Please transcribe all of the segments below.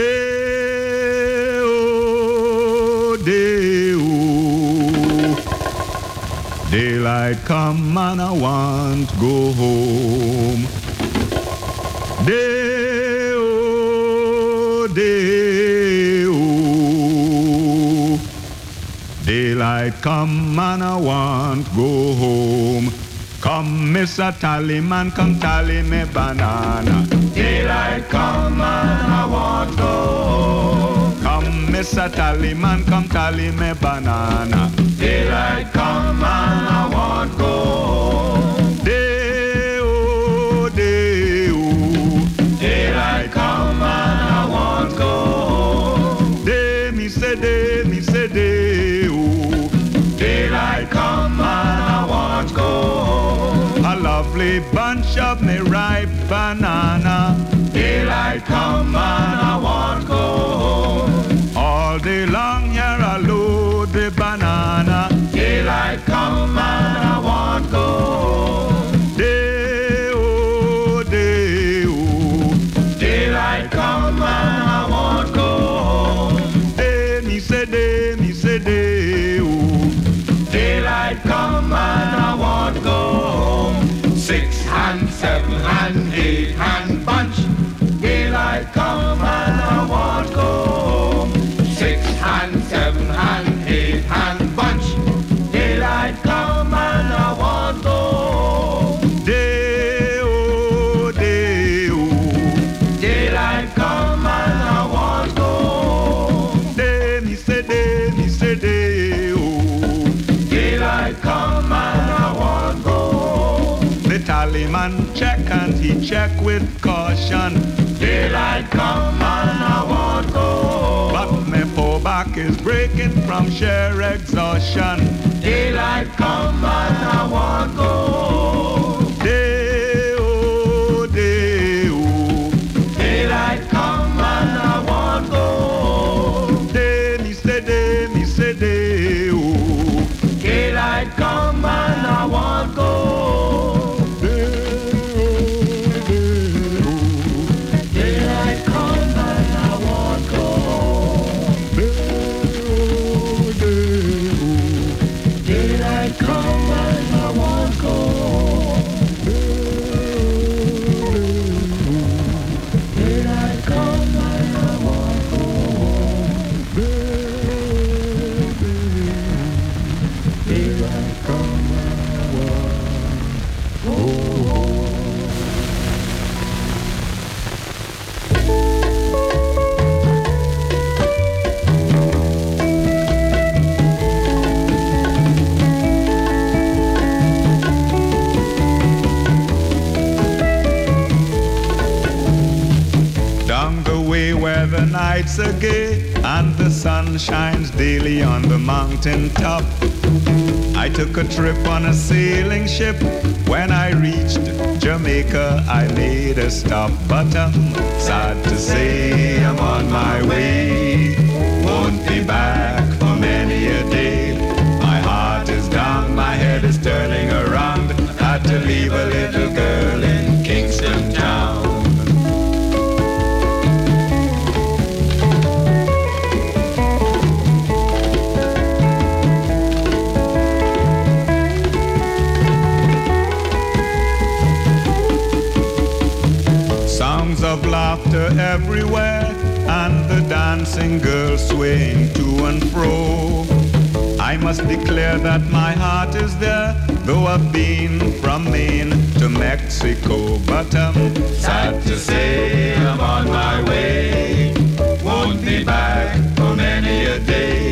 Day-o, day-o. Daylight come and I want go home. Day-o, day-o. Daylight come and I want go home. Come, Mr. Tallyman, come tally me banana. Daylight come and I want go home. Come, Mr. Tallyman, come tally me banana. Daylight come and I want go home. Lovely bunch of me ripe banana. Daylight come and I want go home. All day long here I load the banana. Daylight come and I want go home. Seven check with caution. Daylight come and I want go. But my poor back is breaking from sheer exhaustion. Daylight come and I top. I took a trip on a sailing ship. When I reached Jamaica, I made a stop. But I'm sad to say I'm on my way. Won't be back for many a day. My heart is down, my head is turning around. Everywhere, and the dancing girls swaying to and fro. I must declare that my heart is there, though I've been from Maine to Mexico. But I'm sad to say I'm on my way. Won't be back for many a day.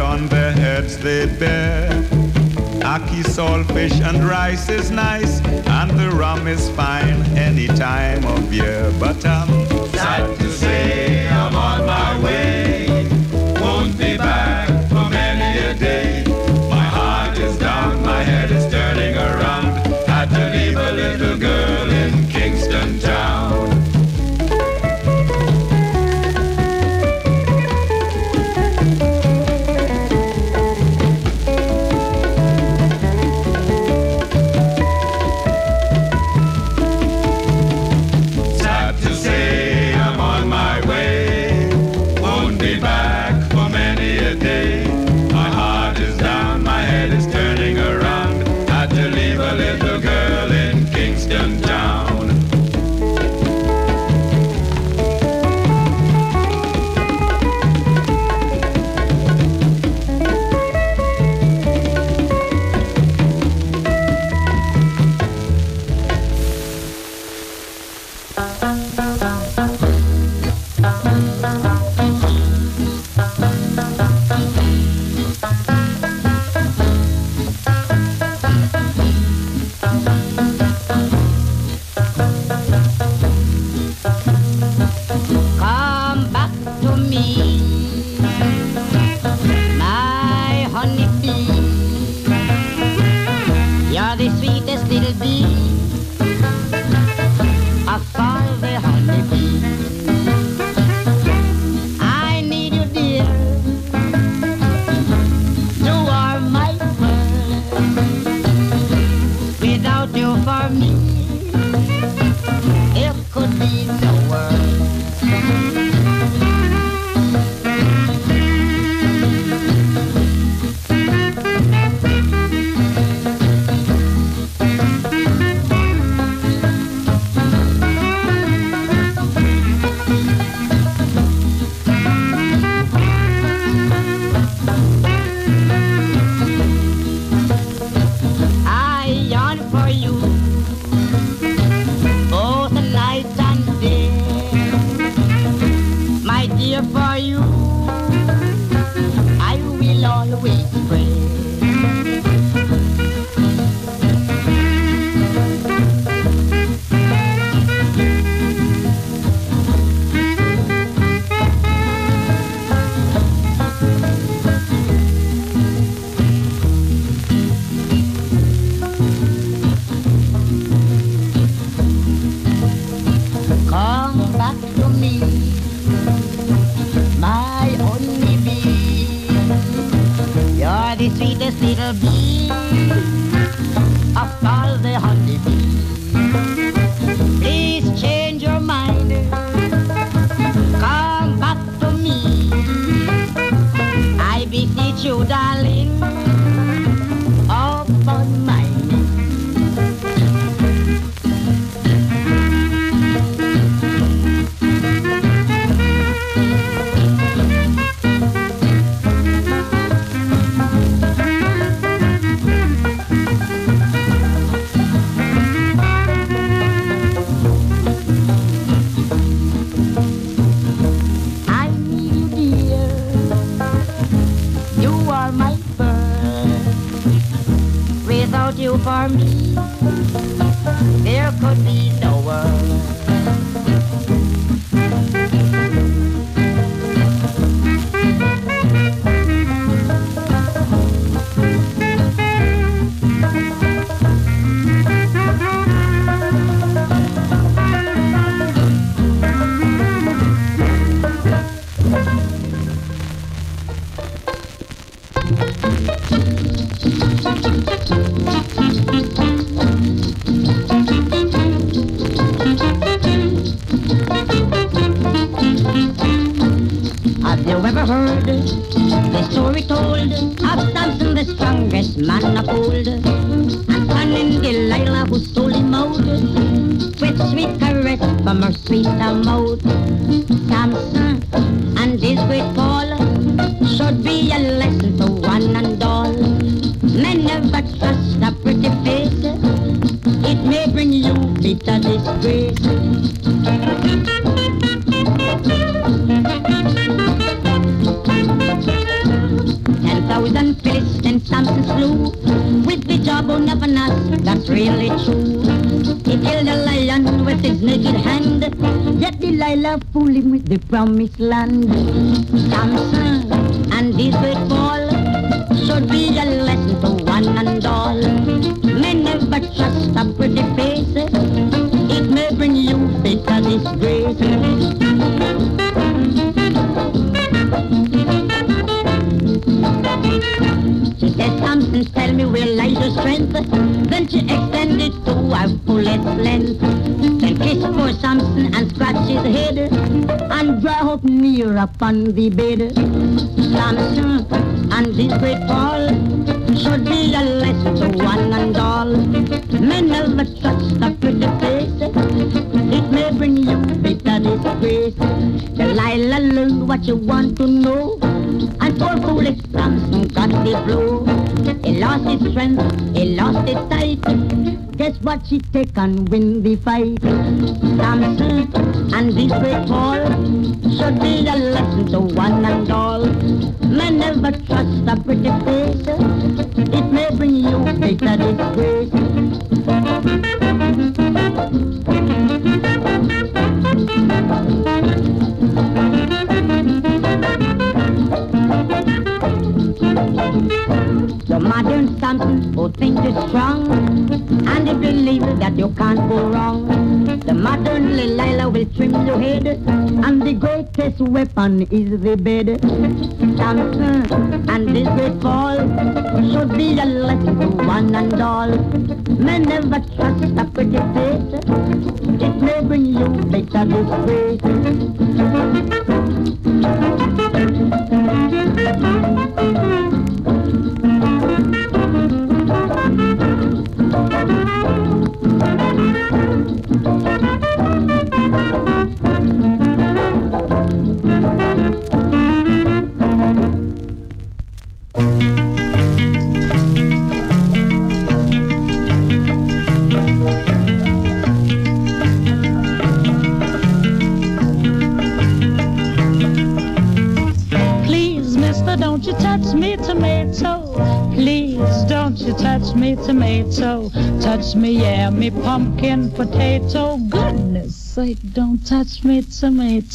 on their heads they bear. Ackee salt fish and rice is nice, and the rum is fine any time of year. But I'm sad to say I'm on my way, won't be back for many a day. My heart is down, my head is turning around. Had to leave a little girl in Kingston town.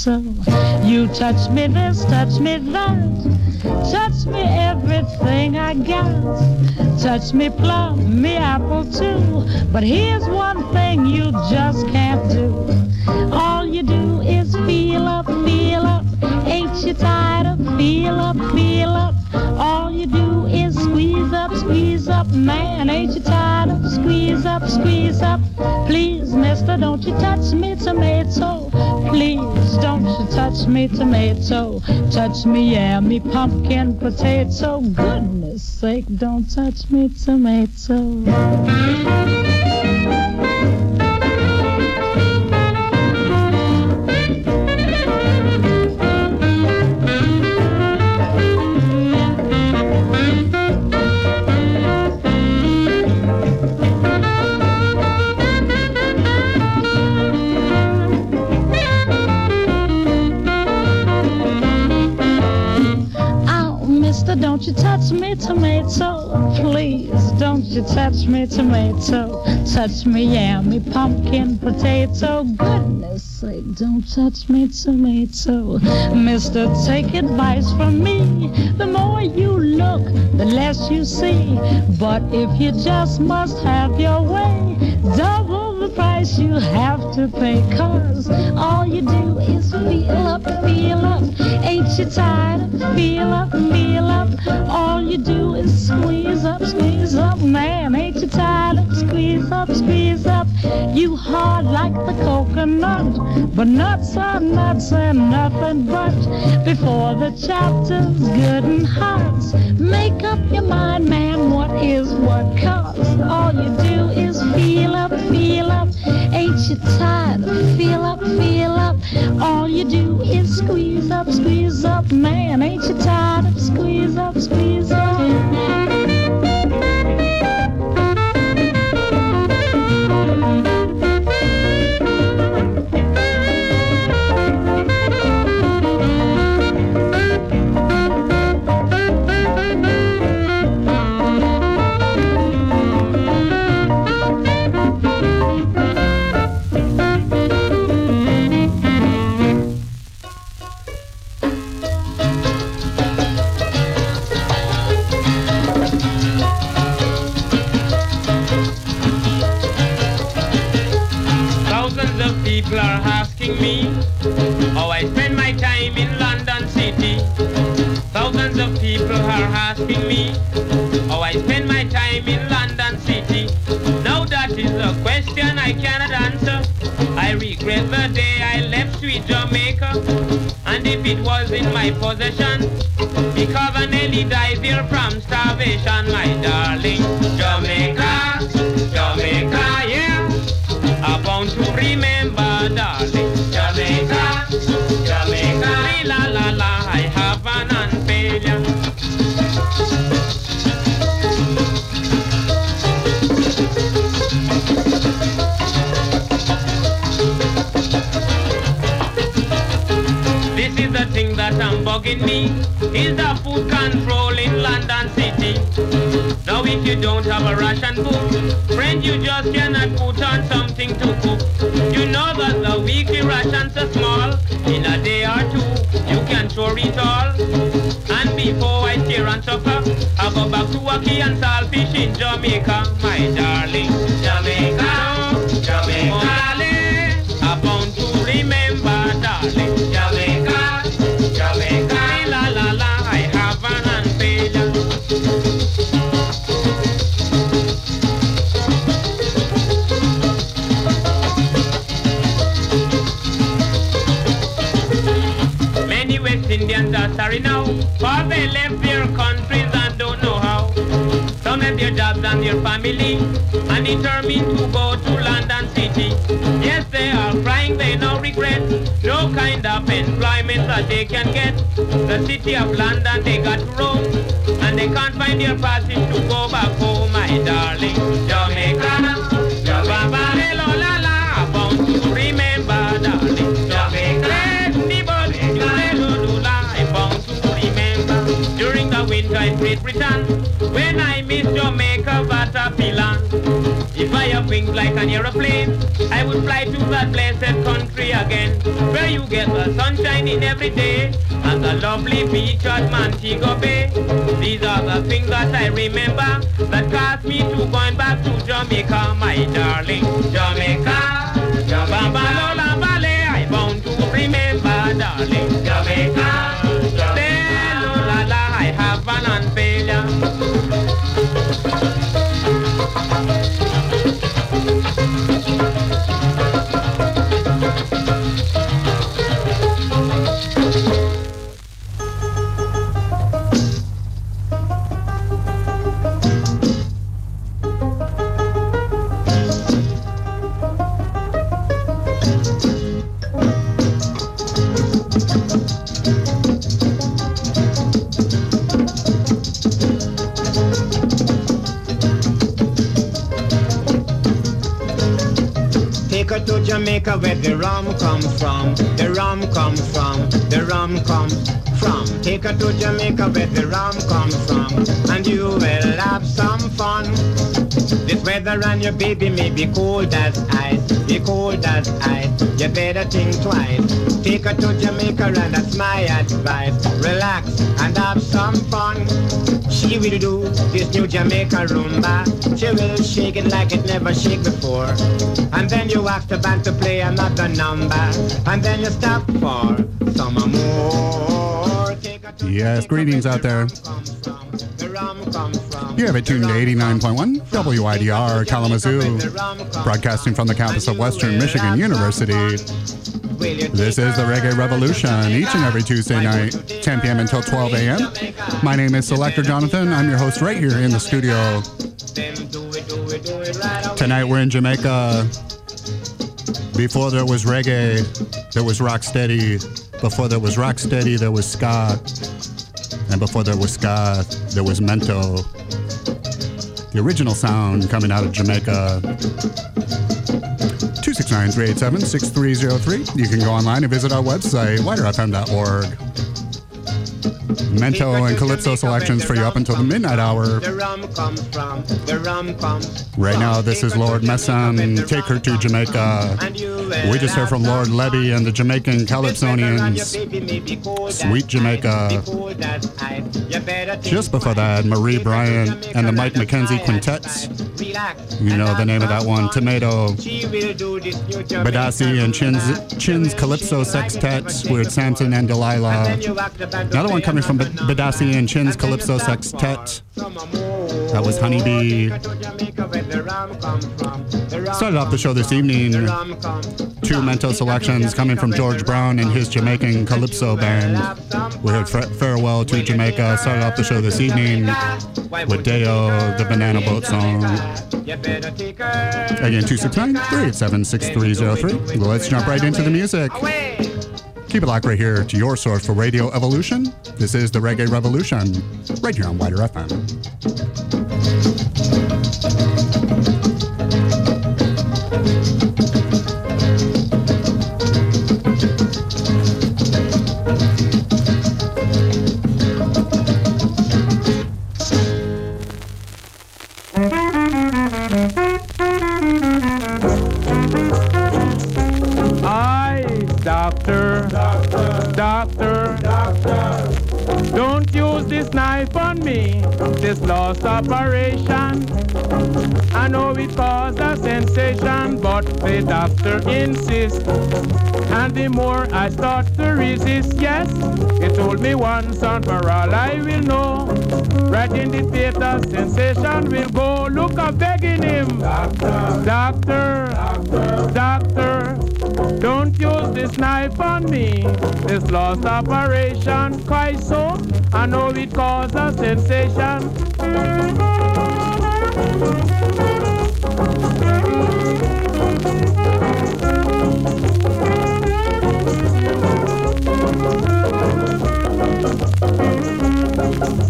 Tomato. You touch me this, touch me that, touch me everything I got. Touch me plum, me apple too. But here's one thing you just can't do. All you do is feel up, feel Ain't you tired of feel up, feel up? All you do is squeeze up, squeeze up, man. Ain't you tired of squeeze up, squeeze up? Please, mister, don't you touch me tomato. Please, don't you touch me tomato. Touch me, yeah, me pumpkin potato. Goodness sake, don't touch me tomato. You touch me, tomato. Please, don't you touch me, tomato. Touch me, yummy pumpkin potato. Goodness sake, don't touch me, tomato. Mister, take advice from me. The more you look, the less you see. But if you just must have your way, double the price you have to pay. Cause all you do is feel up, feel up. Ain't you tired? Of feel up, feel up. All you do is squeeze up, squeeze up. Man, ain't you tired? Squeeze up, squeeze up. You hard like the coconut. But nuts are nuts and nothing but. Before the chapter's good and hot. Make up your mind, man, what is what. Cause all you do is feel up, feel up. Ain't you tired? Feel up, feel up. All you do is squeeze up, squeeze up. Man, ain't you tired of squeeze up, squeeze up? millions of people are asking me how I spend my time in London City. Now that is a question I cannot answer. I regret the day I left sweet Jamaica. And if it was in my possession, because I nearly died there from starvation, my darling. Jamaica, Jamaica, yeah. I want to remember, darling. Jamaica, Jamaica. La la la. This is the thing that's bugging me, is the food control in London City. Now if you don't have a ration book, friend you just cannot put on something to cook. You know that the weekly rations are small, in a day or two throw it all. And before I steer and supper, I go back to Waki and Saltfish in Jamaica, my darling. Jamaica. West Indians are sorry now, for they left their countries and don't know how. Some have their jobs and their family, and determined to go to London City. Yes, they are crying, they no regret, no kind of employment that they can get. The city of London, they got to roam, and they can't find their passage to go back home, my darling. In Great Britain, when I miss Jamaica, Vatapila. If I have wings like an aeroplane, I would fly to that blessed country again, where you get the sunshine in every day, and the lovely beach at Montego Bay. These are the things that I remember that caused me to going back to Jamaica, my darling. Jamaica, Jamaica, Lola Valley, I bound to remember, darling. Jamaica, comes from. The rum come from. The rum come from. Take her to Jamaica where the rum comes from. And you will have some fun. This weather and your baby may be cold as ice. Be cold as ice. You better think twice. Take her to Jamaica and that's my advice. Relax and have some fun. She will do this new Jamaica rumba. She will shake it like it never shake before. And then you ask the band to play another number. And then you stop for some more. Take her to Yes, greetings out there. rum comes from. The rum comes from. You have it tuned to 89.1 WIDR Kalamazoo, broadcasting from the campus of Western Michigan University. This is the Reggae Revolution, each and every Tuesday night, 10 p.m. until 12 a.m. My name is Selector Jonathon. I'm your host right here in the studio. Tonight we're in Jamaica. Before there was reggae, there was rock steady. Before there was rock steady, there was ska. And before there was ska, there was mento. The original sound coming out of Jamaica. 269-387-6303. You can go online and visit our website, widerfm.org. Mento and Calypso selections for you up until the midnight hour. The rum comes from, the rum comes Right now, this is Lord Messam, Take Her to Jamaica. We just heard from Lord Lebby and the Jamaican Calypsonians. Sweet Jamaica. Just before that, Marie Bryant and the Mike McKenzie Quintets. You know the name of that one, Tomato. Bedasse and Chin's, Chin's Calypso Sextet with Samson and Delilah. Another one coming from B- Bedasse and Chin's Calypso Sextet. That was Honeybee. Started off the show this evening, two Mento selections coming from George Browne and his Jamaican Calypso band. We heard Farewell to Jamaica. Started off the show this evening with Day-O, the Banana Boat song. Again, 269 387 6303. Let's jump right into the music. Keep it locked right here to your source for Radio Evolution. This is the Reggae Revolution, right here on WIDR FM. Operation. I know it caused a sensation, but the doctor insists. And the more I start to resist, yes, he told me once and for all I will know. Right in the theater, sensation will go. Look, I'm begging him. Doctor, doctor, doctor, doctor. Don't use this knife on me. This lost operation, quite so. I know it caused a sensation.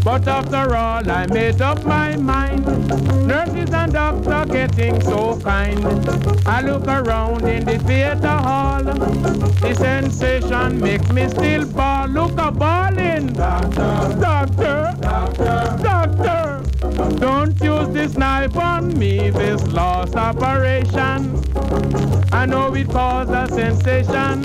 But after all, I made up my mind. Nurses and doctors getting so kind. I look around in the theater hall. The sensation makes me still ball. Look a doctor, doctor, doctor. Don't use this knife on me, this lost operation. I know it caused a sensation.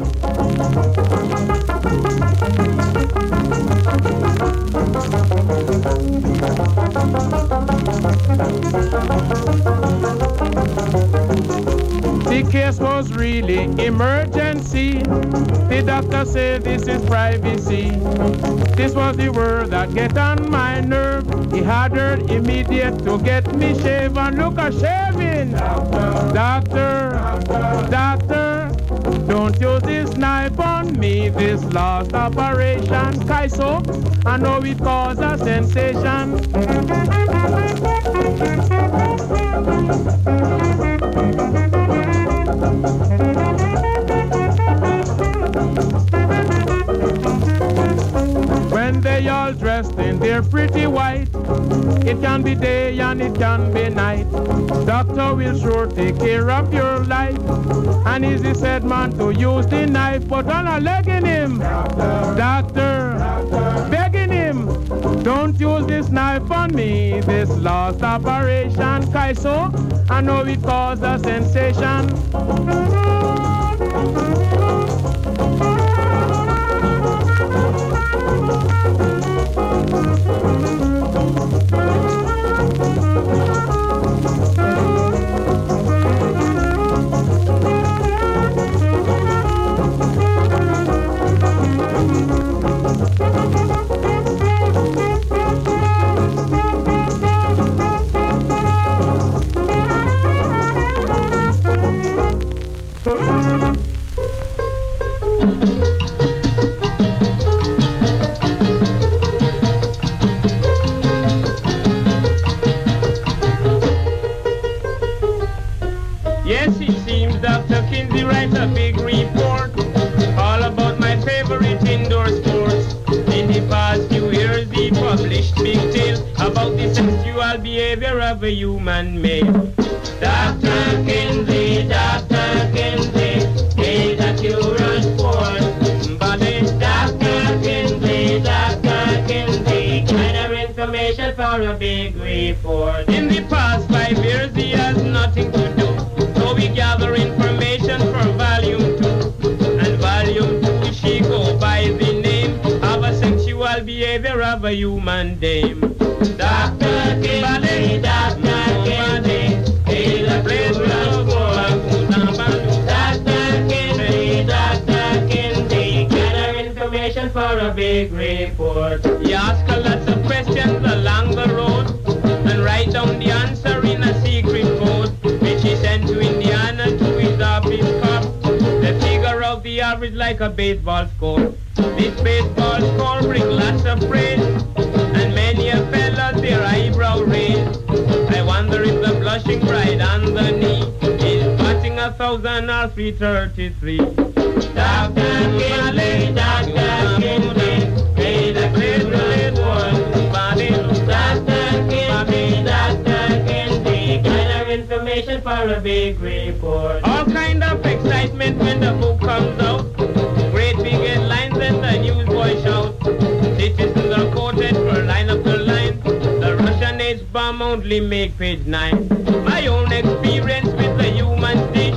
The case was really emergency. The doctor said this is privacy. This was the word that get on my nerve. He ordered immediate to get me shaven. Look a shaving. Doctor, doctor, doctor. Don't use this knife on me, this last operation. Kaiso, I know it caused a sensation. They all dressed in their pretty white, it can be day and it can be night. Doctor will sure take care of your life. And he's the said man to use the knife, but on a leg in him. Doctor, begging him, don't use this knife on me. This last operation, Kaiso, I know it caused a sensation. A human dame. Dr. Kinsey, Dr. Kinsey, is a place where for a big report. He ask her lots of questions along the road and write down the answer in a secret code, which he sent to Indiana to his office cop. The figure of the average like a baseball score. This baseball score bring lots of praise, blushing bride on the knee is batting a thousand or three thirty-three. Dr. Kinley, Dr. Kinley, is a great. Dr. Kinley, Dr. Kinley, information for a big report. All kind of excitement when the book comes out. only make page nine. My own experience with the human dish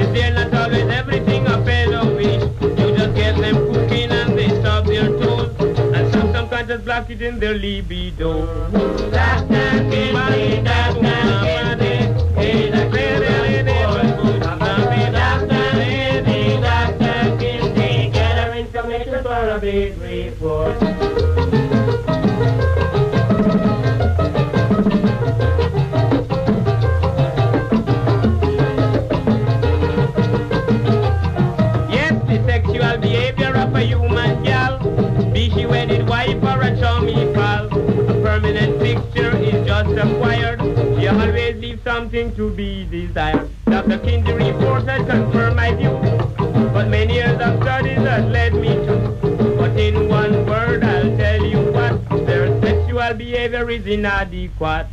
is they're not always everything a fellow wish. You just get them cooking and they stop their toes, and some just block it in their libido. That can be, that can be, that can be. report. to be desired. Dr. King's reports had confirmed my view, but many years of studies have led me to. But in one word, I'll tell you what, their sexual behavior is inadequate.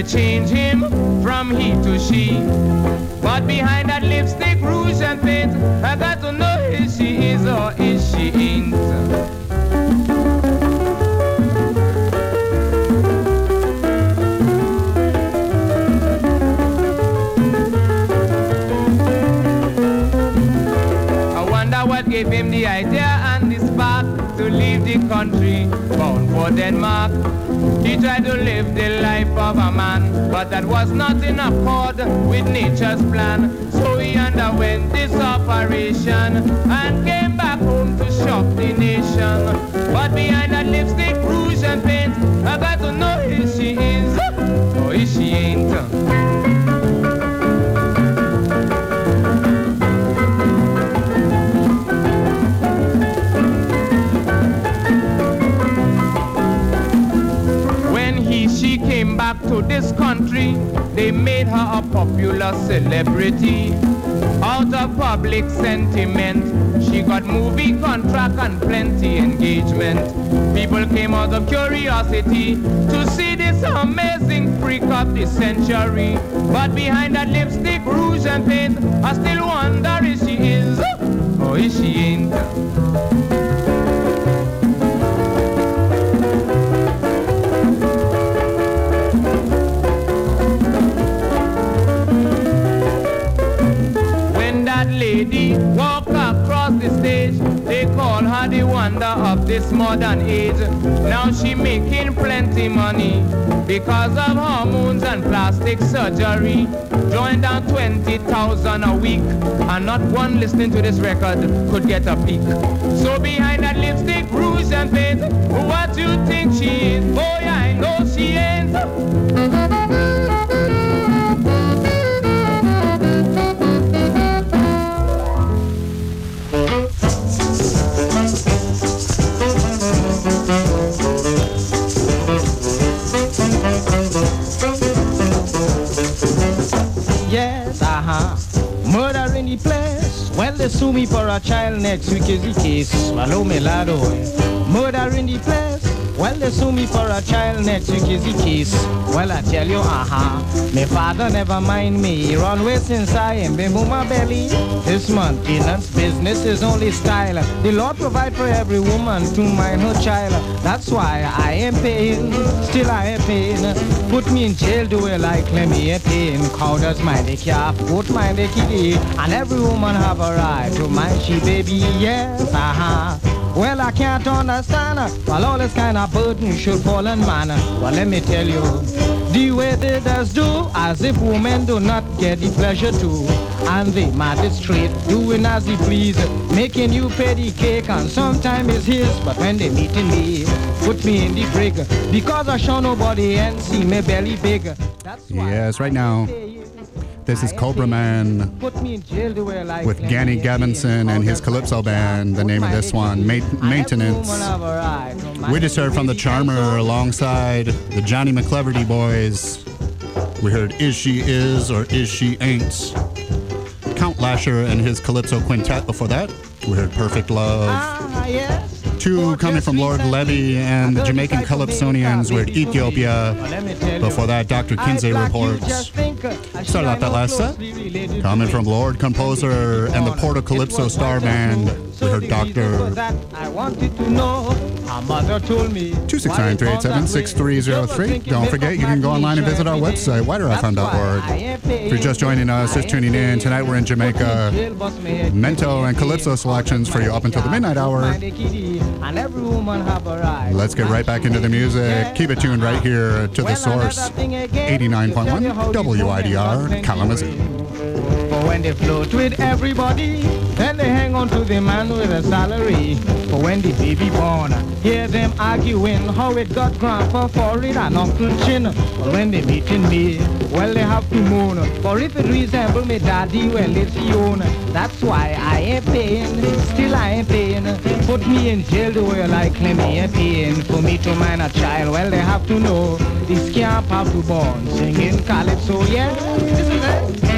They change him from he to she. But behind that lipstick, rouge and paint, I got to know if she is or if she ain't. I wonder what gave him the idea and the spark to leave the country bound for Denmark. He tried to live the life of a man, but that was not in accord with nature's plan. So he underwent this operation and came back home to shock the nation. But behind that lipstick, rouge and paint, I got to know if she is or if she ain't. This country, they made her a popular celebrity. Out of public sentiment, she got movie contract and plenty engagement. People came out of curiosity to see this amazing freak of the century. But behind that lipstick, rouge and paint, I still wonder if she is oh, or if she ain't. Lady walk across the stage, they call her the wonder of this modern age. Now she making plenty money because of hormones and plastic surgery. Join down 20,000 a week, and not one listening to this record could get a peek. So behind that lipstick, rouge and paint, what you think she is? Oh, sue me for a child next week is the case. Swallow me, lado. Murder in the place. Well, they sue me for a child next week is the case. Well, I tell you, uh-huh. My father never mind me. Run away since I am been my belly. This maintenance business is only style. The Lord provide for every woman to mind her child. That's why I am paying. Still I am paying. Put me in jail, do it like let me a pain. Cow does mind the calf, goat mind the kitty. And every woman have a right to mind she baby, yes, uh-huh. Well, I can't understand while all this kind of burden should fall on man. Well, let me tell you, the way they does do, as if women do not get the pleasure too. And the magistrate doing as he please, making you pay the cake and sometimes it's his. But when they meeting me, put me in the brig because I show nobody and see me belly big. That's why Yes, right now. This is Cobra Man with. Ganny Gabbinson and his Calypso Band. The name of this one, Ma- Maintenance. We just heard from the Charmer alongside the Johnny McCleverty boys. We heard Is She Is or Is She Ain't. Count Lasher and his Calypso Quintet before that. We heard Perfect Love. Ah, yes. Two coming from Lord Lebby and the Jamaican Calypsonians We with Ethiopia. Before that, Dr. Kinsey reports. Started out that last set. Coming from Lord Composer and the Porter Calypso Star Band. We heard Dr. I wanted to know. Our mother told me. 269 387 6303. Don't forget, you can go online and visit our website, widerfm.org. If you're just joining us, just tuning in, tonight we're in Jamaica. Mento and Calypso selections for you up until the midnight hour. And every woman have a right. Let's get right back into the music. Keep it tuned right here to the source 89.1 WIDR Kalamazoo. When they float with everybody, then they hang on to the man with a salary. For when the baby born, hear them arguing how it got grandpa for it and Uncle Chin. But when they meeting me, well they have to moan. For if it resemble me daddy, well it's own. That's why I ain't paying, still I ain't paying. Put me in jail the way like claim me ain't paying. For me to mind a child, well they have to know. This can't have to born singing calypso, yeah. This is it.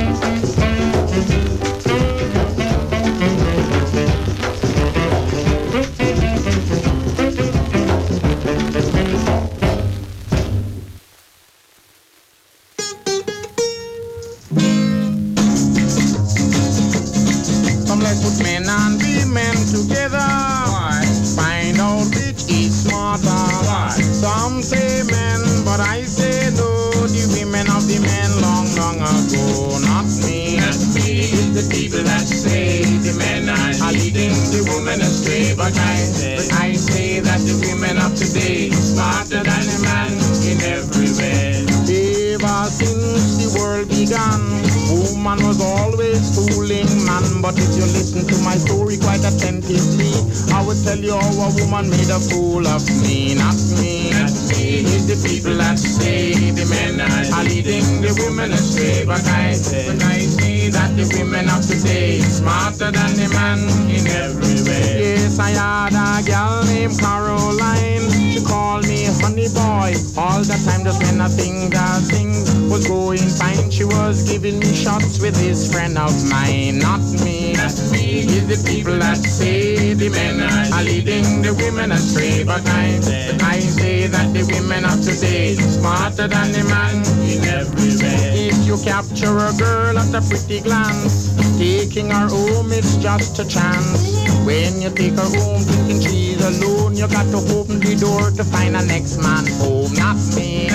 People that say the men are leading the women astray. But I, I say that the women of today smarter than the man in every way. If you capture a girl at a pretty glance, taking her home it's just a chance. When you take her home thinking she's alone, you got to open the door to find a next man home. Not me.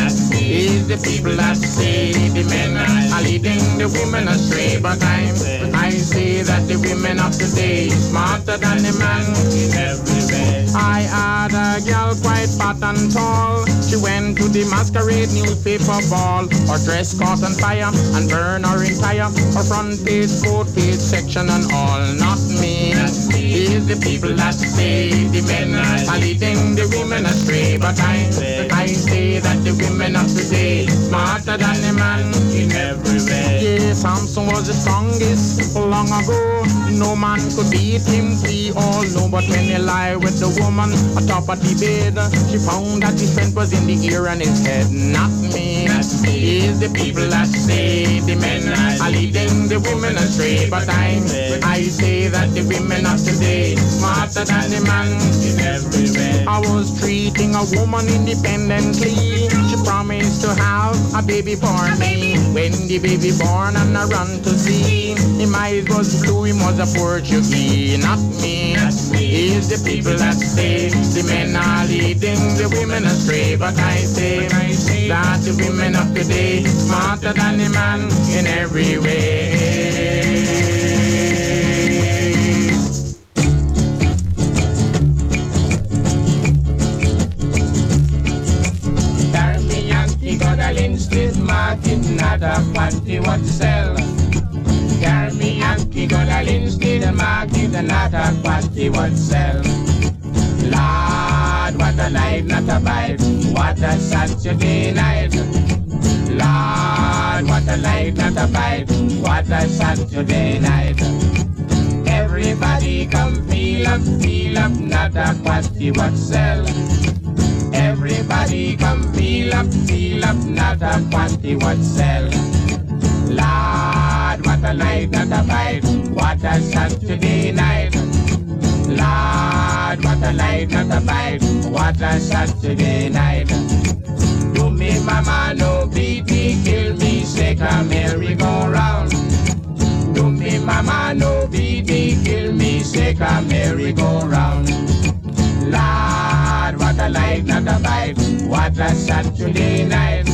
It's the people that say the men are leading the women astray. But I, I say that the women of today smarter than the man in every way. I had a girl quite fat and tall. She went to the masquerade newspaper ball. Her dress caught on fire and burned her entire. Her front page, coat page, section and all. Not me. It's the people that say the men are leading the women astray. But I, I say that the women of today smarter than the man in every way. Yeah, Samson was the strongest long ago. No man could beat him, we all know. But when he lie with the woman atop of the bed, she found that his strength was in the ear and his head. Not me. It's the people that say the men are leading the women astray. But I, I say that the women of today smarter than the man. I was treating a woman independently. Promised to have a baby for me. When the baby born and I run to see, him eyes was blue, him was a Portuguese, not me. It's the people that say the men are leading the women astray. But I say, I say that the women of today smarter than the man in every way. Quantity what sell. Carry me ackee, go to Lindsay, the market, the not a quantity what sell. Lord, what a night, not a bite. What a Saturday night. Lord, what a night, not a bite. What a Saturday night. Everybody come feel up, feel up, not a quantity what sell. Everybody come feel up, feel up, not a quantity what sell. Lord, what a night, not a bite. What a Saturday night. Lord, what a night, not a bite. What a Saturday night. Do me, mama, no beat me, kill me, shake a merry-go-round. Do me, mama, no beat me, kill me, shake a merry-go-round. Lord, what a night, not a bite. What a Saturday night.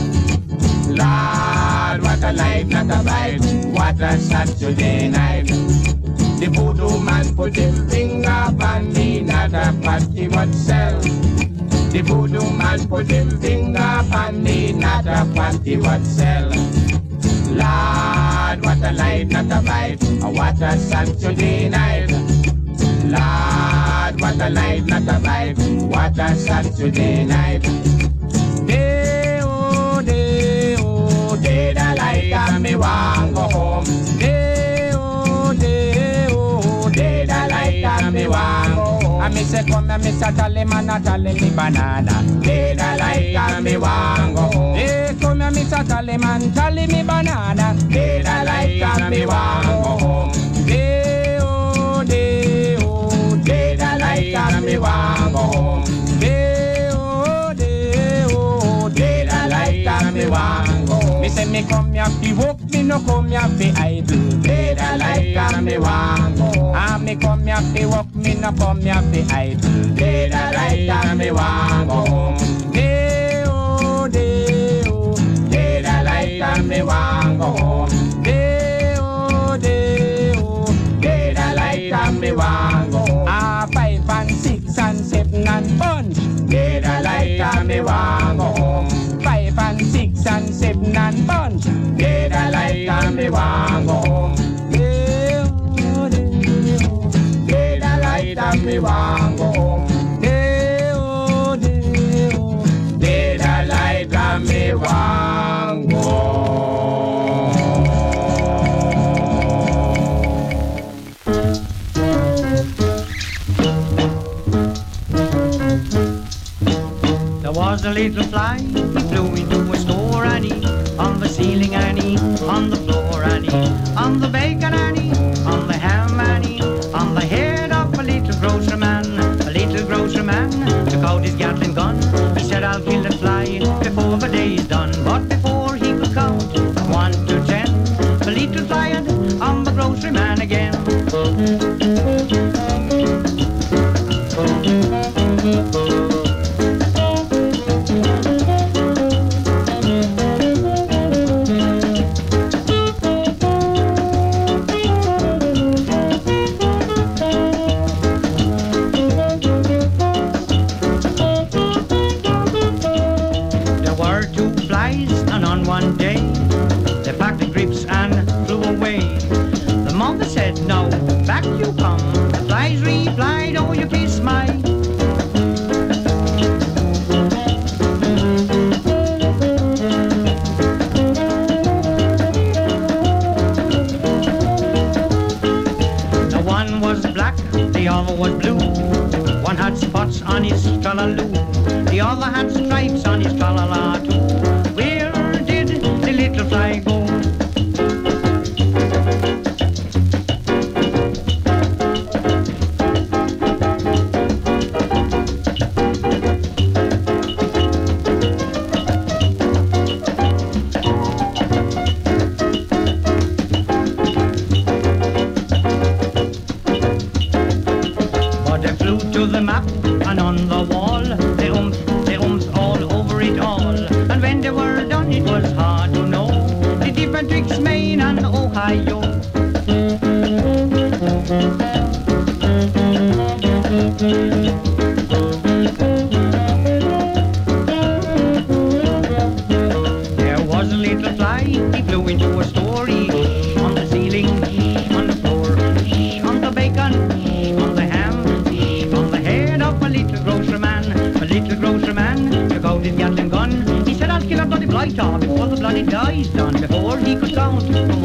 Lord, what a night, not a bite. What a Saturday night. The voodoo man put him finger on me, not a party what sell. The voodoo man put him finger on me, not a party what sell. Lord, what a night, not a bite. What a Saturday night. Lord, what a night, not a bite. What a Saturday night. Day, oh, day, oh, day, the light, and me want go home. Day, oh, day, oh, day, the light, and me want go home. And me say, come here, Mr. Tally man, a tally me banana. Day, the light, and me want go home. Hey, come here, Mr. Tally man, tally me banana. Day, the light, and me want go home. Me want go. Me say me come here fi work, me no come here fi idle. Day, the light, and me want go. And me come here fi work, me no come here fi idle. Day, the light, and me want go. Day, oh, day, oh, day, the light, and me want go and. Day, the light, and me want go home. Five and six and seven and. Day, the light, and me want go home. The oh, oh. light, and me want go home. The oh, light, and me want was a little fly, he flew into a store, Annie, on the ceiling, Annie, on the floor, Annie, on the bacon, Annie, on and on the wall Johnny dies done before he could sound.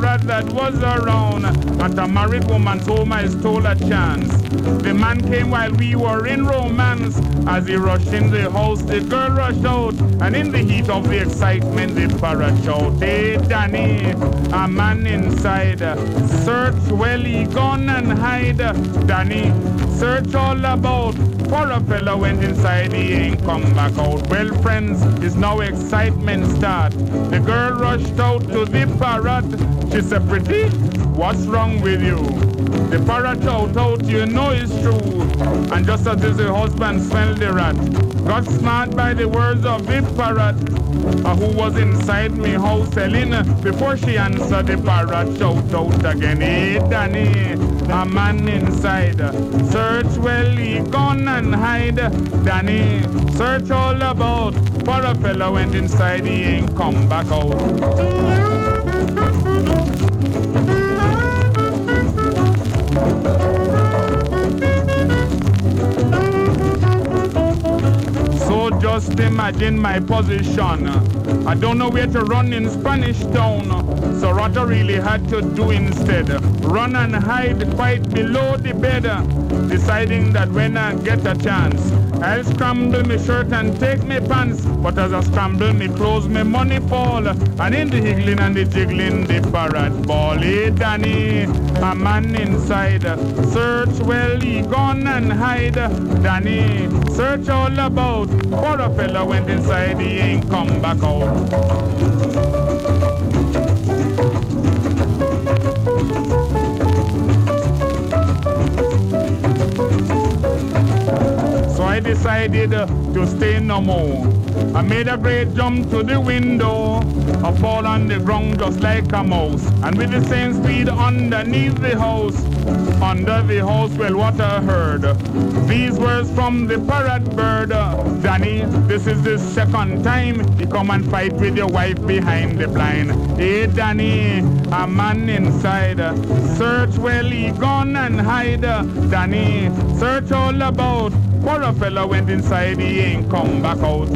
that was around, but a married woman's home. I stole a chance. The man came while we were in romance. As he rushed in the house, the girl rushed out, and in the heat of the excitement, the parrot shouted, Danny, a man inside. Search well he gone and hide. Danny, search all about. For a fella went inside, he ain't come back out. Well, friends, it's now excitement start. The girl rushed out to the parrot. She's a pretty. What's wrong with you? The parrot out, out, you know it's true. And just as if the husband smelled the rat, got smart by the words of the parrot, uh, who was inside me house selling. Before she answered, the parrot shout out again, Hey Danny, a man inside. Search well, he gone and hide. Danny, search all about. For a fellow went inside, he ain't come back out. Just imagine my position. I don't know where to run in Spanish Town. So what I really had to do instead, run and hide quite below the bed, deciding that when I get a chance, I'll scramble my shirt and take my pants. But as I scramble me clothes, my money fall. And in the higgling and the jiggling, the parrot ball. Hey, Danny, a man inside. Search well, he gone and hide. Danny, search all about. For a fella went inside, he ain't come back out. So I decided uh, to stay no more. I made a great jump to the window. I fall on the ground just like a mouse. And with the same speed underneath the house. Under the house, well, what I heard. These words from the parrot bird. Danny, this is the second time you come and fight with your wife behind the blind. Hey, Danny, a man inside. Search well, he gone and hide. Danny, search all about. Poor fella went inside, he ain't come back out.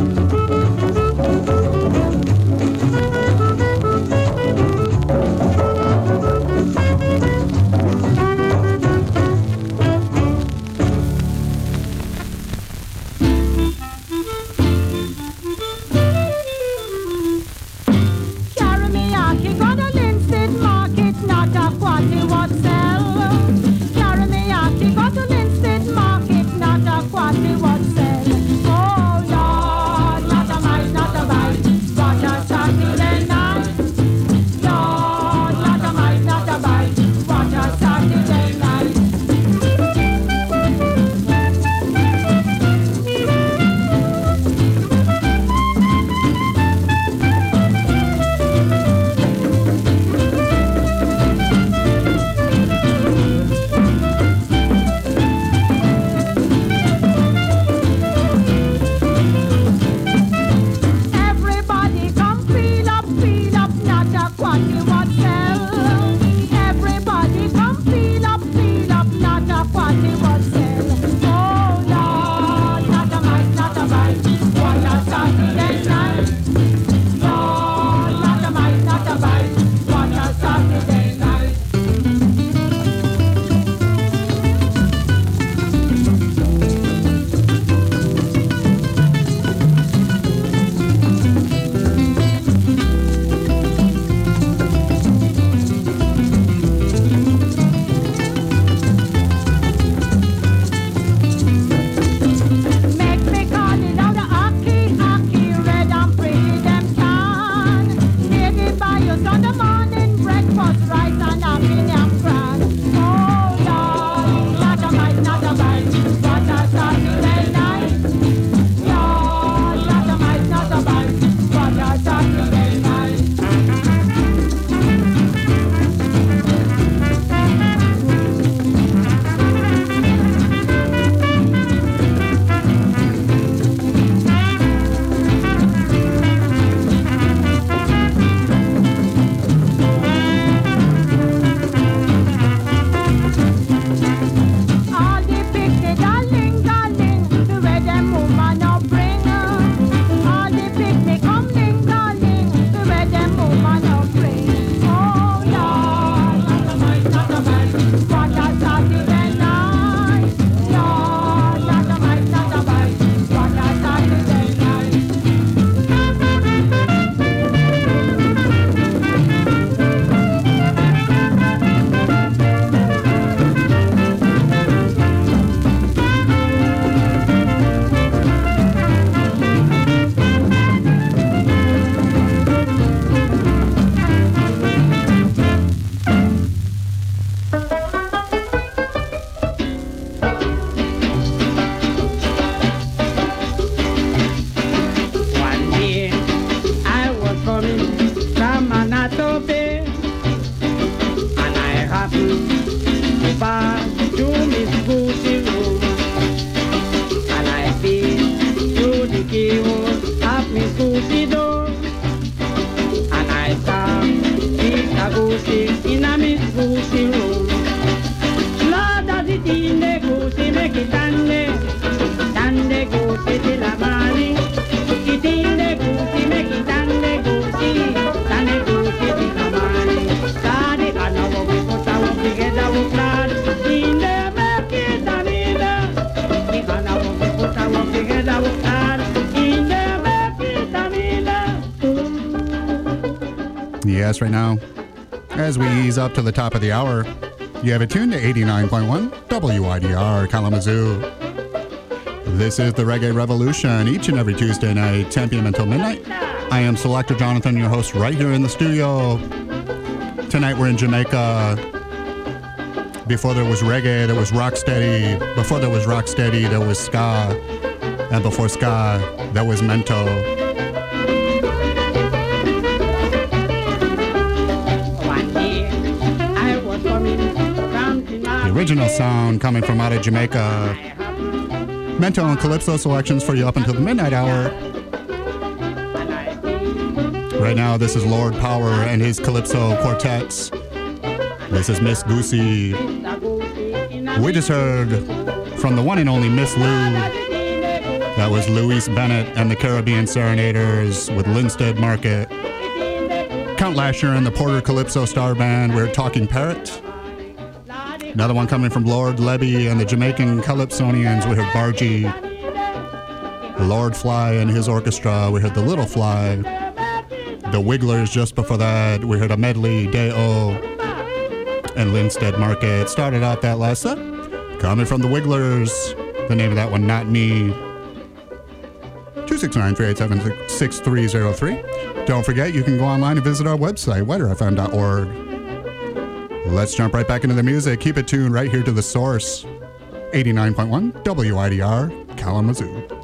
The hour, you have it tuned to 89.1 WIDR Kalamazoo. This is the Reggae Revolution each and every Tuesday night, 10 p.m. until midnight. I am Selector Jonathon, your host, right here in the studio. Tonight we're in Jamaica. Before there was reggae, there was rocksteady. Before there was rocksteady, there was ska. And before ska, there was mento. Sound coming from out of Jamaica. Mento and Calypso selections for you up until the midnight hour. Right now, this is Lord Power and his Calypso quartets. This is Miss Goosey. We just heard from the one and only Miss Lou. That was Louise Bennett and the Caribbean Serenaders with Linstead Market. Count Lasher and the Porter Calypso Star Band. We're talking Parrot. Another one coming from Lord Lebby and the Jamaican Calypsonians. We heard Bargie. Lord Fly and his orchestra. We heard the Little Fly. The Wigglers just before that. We heard a medley, Day-O, and Linstead Market. Started out that last set. Coming from the Wigglers. The name of that one, Not Me. 269-387-6303. Don't forget, you can go online and visit our website, weatherfm.org. Let's jump right back into the music. Keep it tuned right here to the source. 89.1 WIDR Kalamazoo.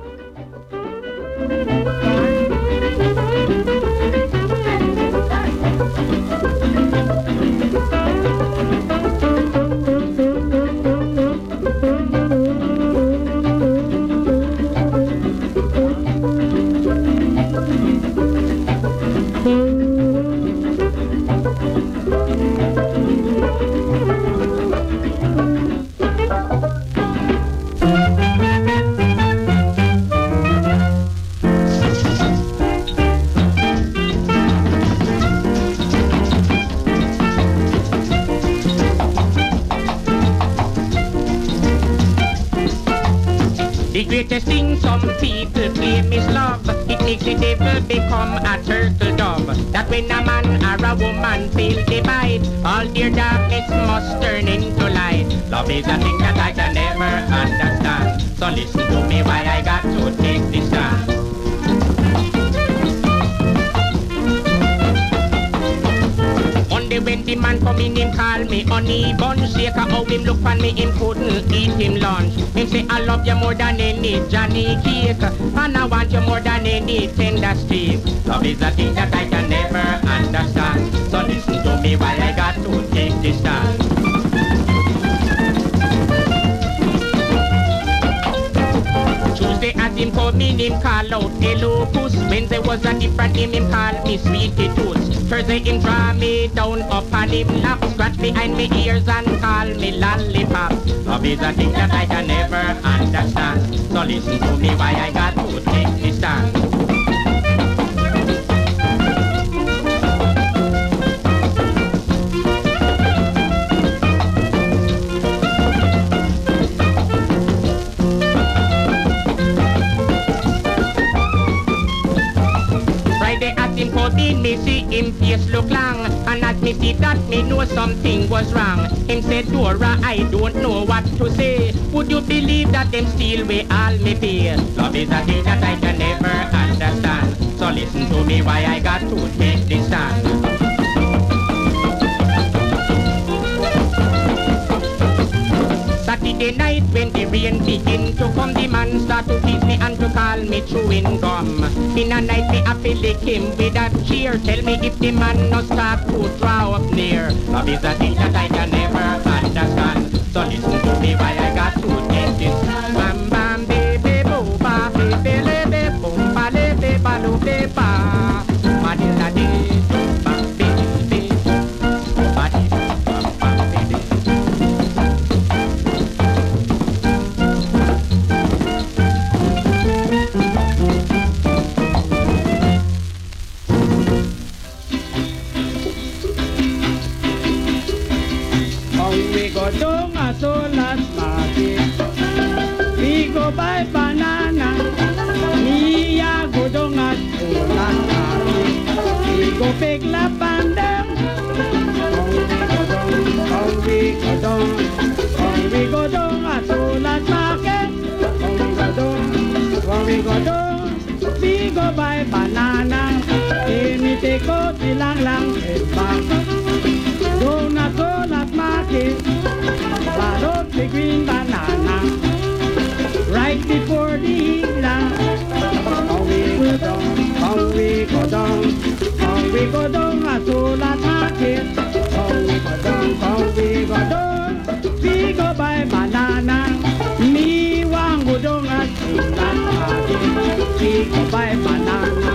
by banana.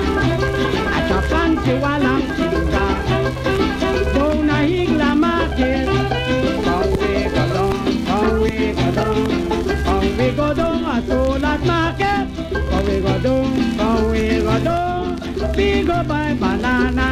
I chop and At a fancy walang tinga. Down a higla market. we go down, we go down. we go down a solat market. we go down, we go down. We go by banana.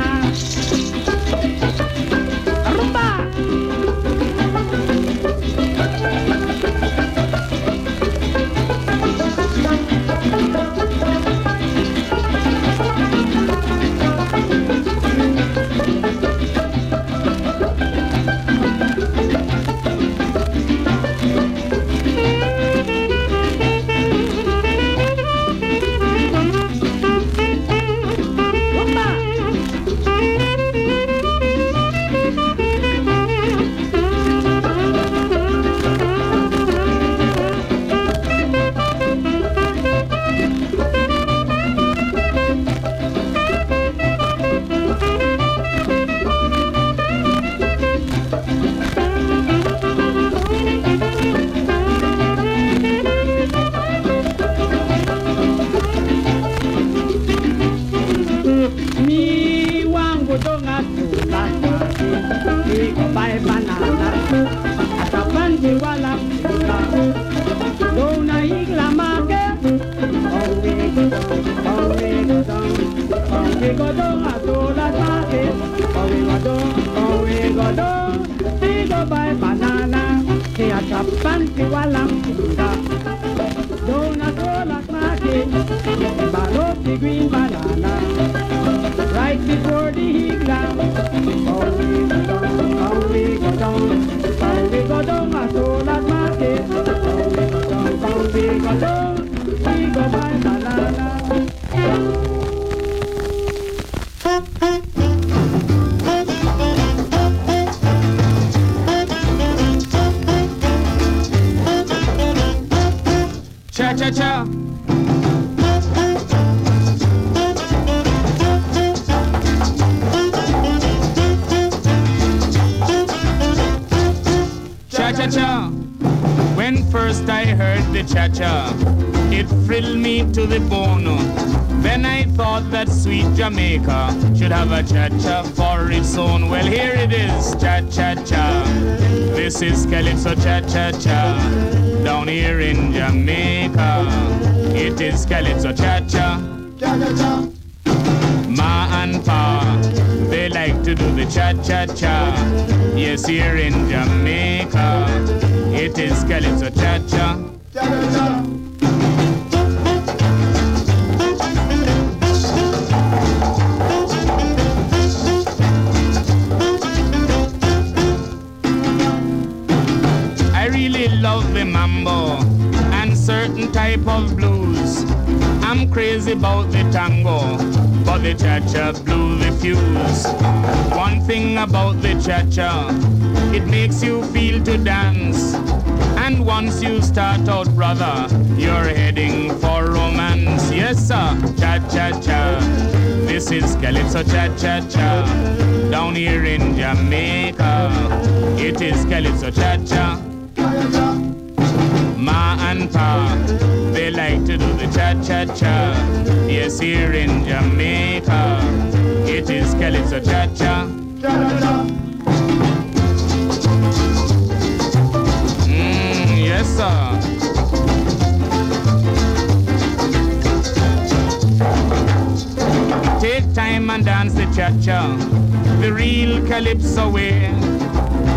the real calypso way.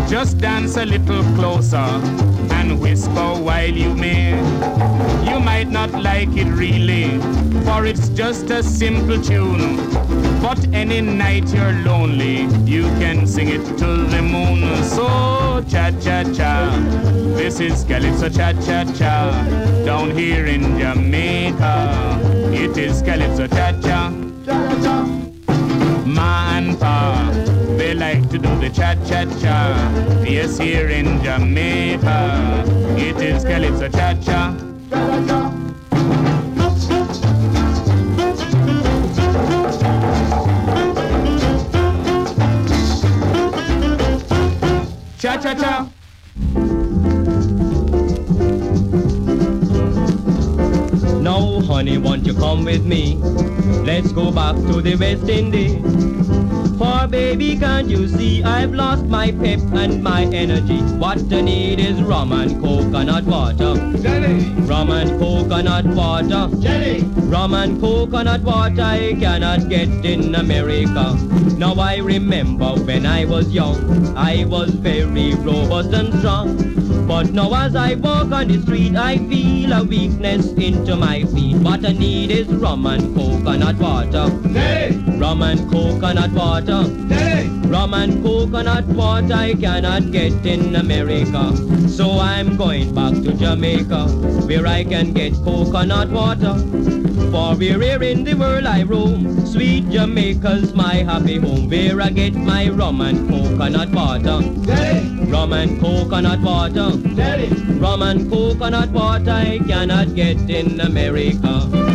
Just dance a little closer and whisper while you may. You might not like it really, for it's just a simple tune. But any night you're lonely, you can sing it till the moon. So cha cha cha, this is calypso cha cha cha. Down here in Jamaica, it is calypso cha cha. Cha cha cha. Ma and pa, they like to do the cha-cha-cha. Yes, here in Jamaica, it is calypso cha-cha. Cha-cha-cha. Honey, won't you come with me? Let's go back to the West Indies. For baby, can't you see I've lost my pep and my energy? What I need is rum and coconut water. Jelly. Rum and coconut water. Jelly. Rum and coconut water I cannot get in America. Now I remember when I was young, I was very robust and strong. But now as I walk on the street, I feel a weakness into my feet. What I need is rum and coconut water. Hey! Rum and coconut water. Hey! Rum and coconut water I cannot get in America. So I'm going back to Jamaica, where I can get coconut water. For where in the world I roam, sweet Jamaica's my happy home, where I get my rum and coconut water. Rum and coconut water. Rum and coconut water I cannot get in America.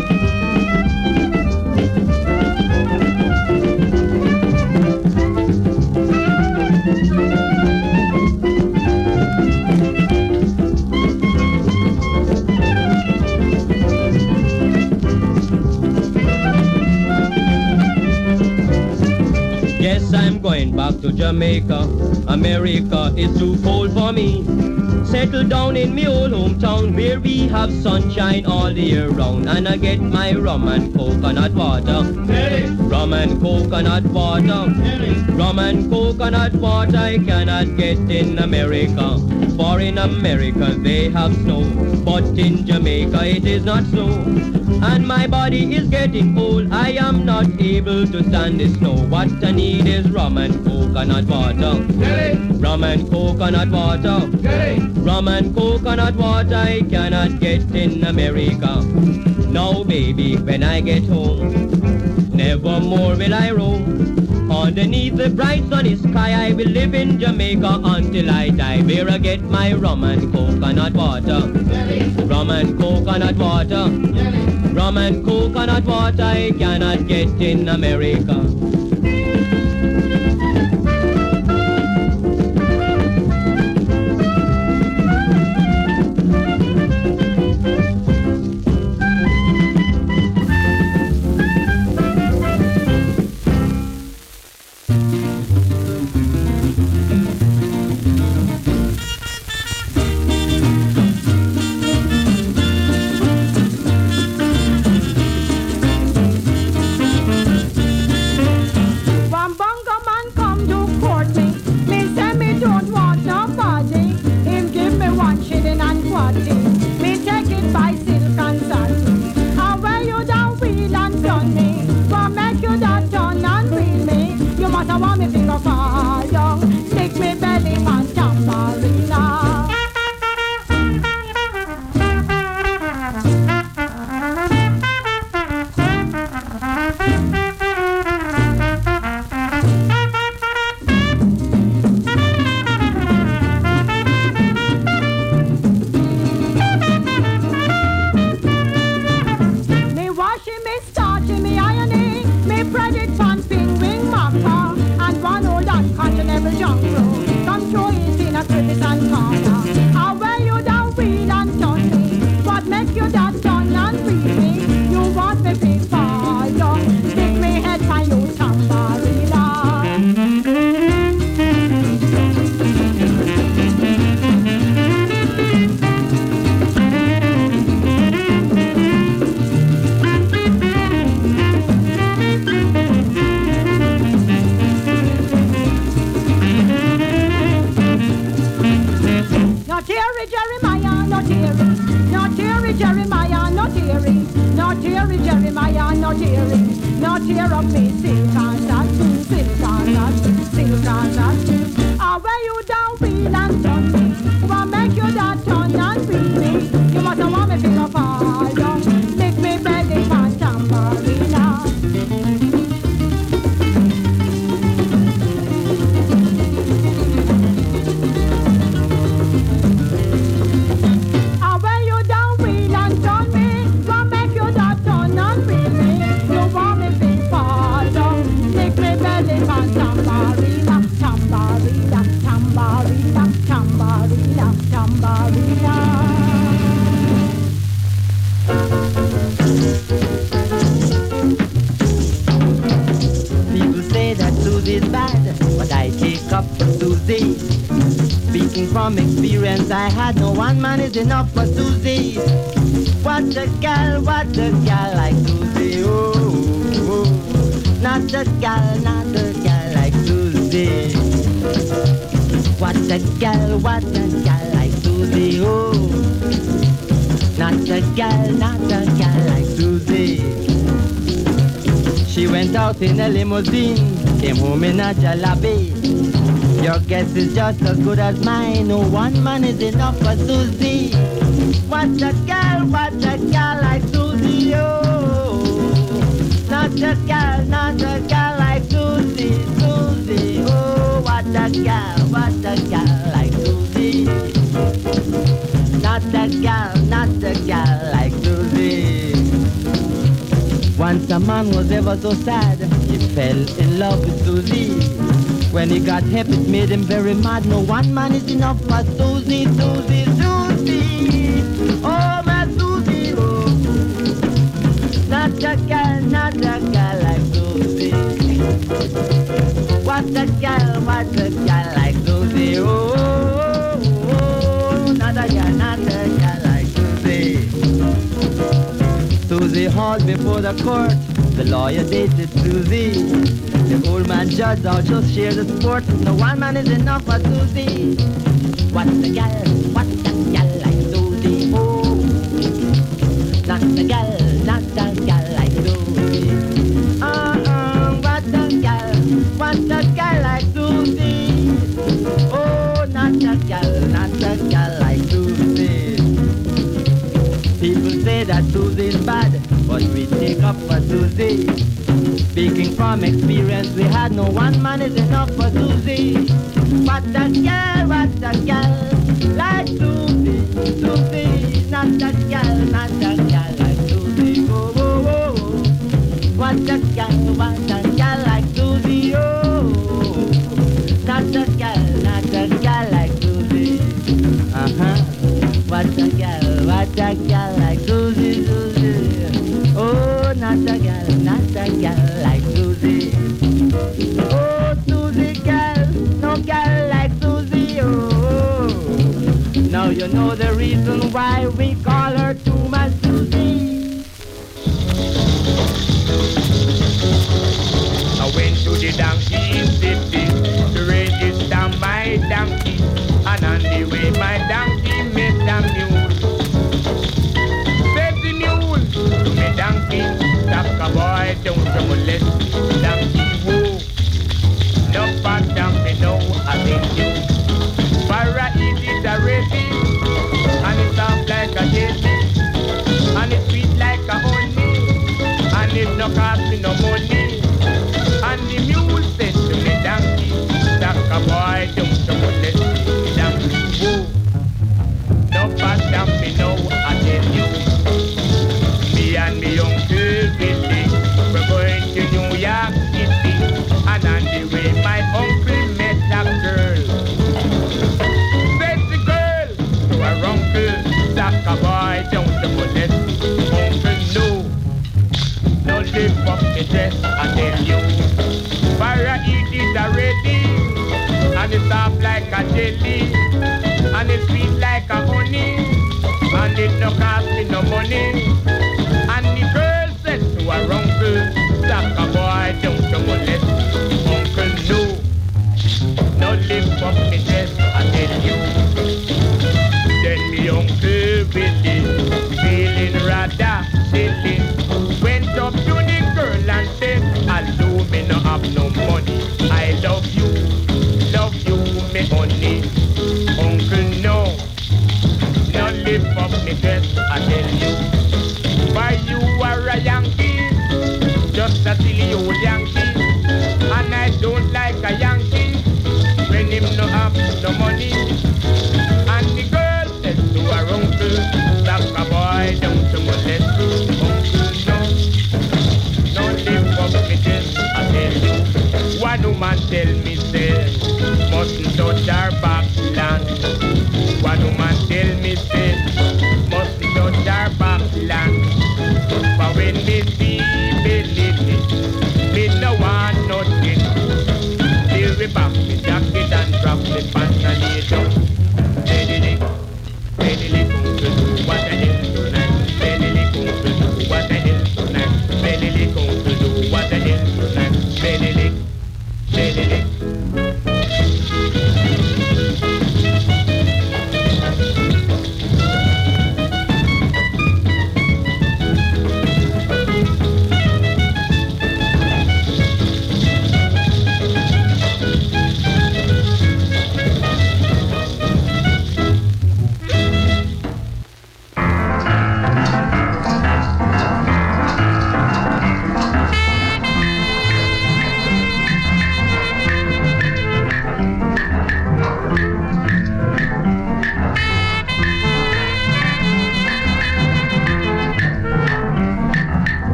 Jamaica. America is too cold for me. Settle down in me old hometown where we have sunshine all the year round. And I get my rum and coconut water. Hey. Rum and coconut water. Hey. Rum and coconut water I cannot get in America. For in America they have snow. But in Jamaica it is not so. And my body is getting old. I am not able to stand the snow. What I need is rum and coconut water. Rum and coconut water. Rum and coconut water I cannot get in America. Now baby, when I get home, never more will I roam. Underneath the bright sunny sky, I will live in Jamaica until I die. Where I get my rum and coconut water. Rum and coconut water. Rum and coconut water I cannot get in America. Enough for Susie. What a gal, what a gal like Susie. Oh, oh, oh. not a gal, not a gal like Susie. What a gal, what a gal like Susie. Oh, not a gal, not a gal oh. like Susie. She went out in a limousine, came home in a jalabi. Your guess is just as good as mine. No one man is enough for Susie. What a girl, what a girl like Susie. Oh, not a girl, not a girl like Susie, Susie. Oh, what a girl, what a girl like Susie. Not a girl, not a girl like Susie. Once a man was ever so sad, he fell in love with Susie. When he got hip, it made him very mad. No one man is enough for Susie, Susie, Susie. Oh, my Susie, oh. Not a girl, not a girl like Susie. What a girl, what a girl like Susie, oh. oh, oh. Not a girl, not a girl like Susie. Susie hauled before the court. The lawyer dated Susie. The old man judge I'll just share the sport. No one man is enough for Susie. What's the gal? What's the gal like Susie? Oh, not the gal, not the gal like Susie. Uh-uh, what's the gal? What's the gal like Susie? Oh, not the gal, not the gal like Susie. People say that Susie's bad, but we take up for Susie. Speaking from experience, we had no one man is enough for Susie. What a girl, what a girl, like Susie, Susie, not a girl, not a girl like Susie. Oh, oh, oh. What a girl, what a girl like Susie. Oh, not a girl, not a girl like Susie. Uh huh. What a girl, what a girl soft like a jelly, and it's sweet like a honey, and it no cost me no money. And the girl said to her uncle, like a boy down the bullet. Uncle no, no live up the dress, I tell you. Are a Yankee, just a silly old Yankee. And I don't like a Yankee when him no have no money. And the girl said to her uncle, a boy down to molest Uncle no, no live up me this I tell you One woman tell me say Mustn't touch our backland One woman tell me say when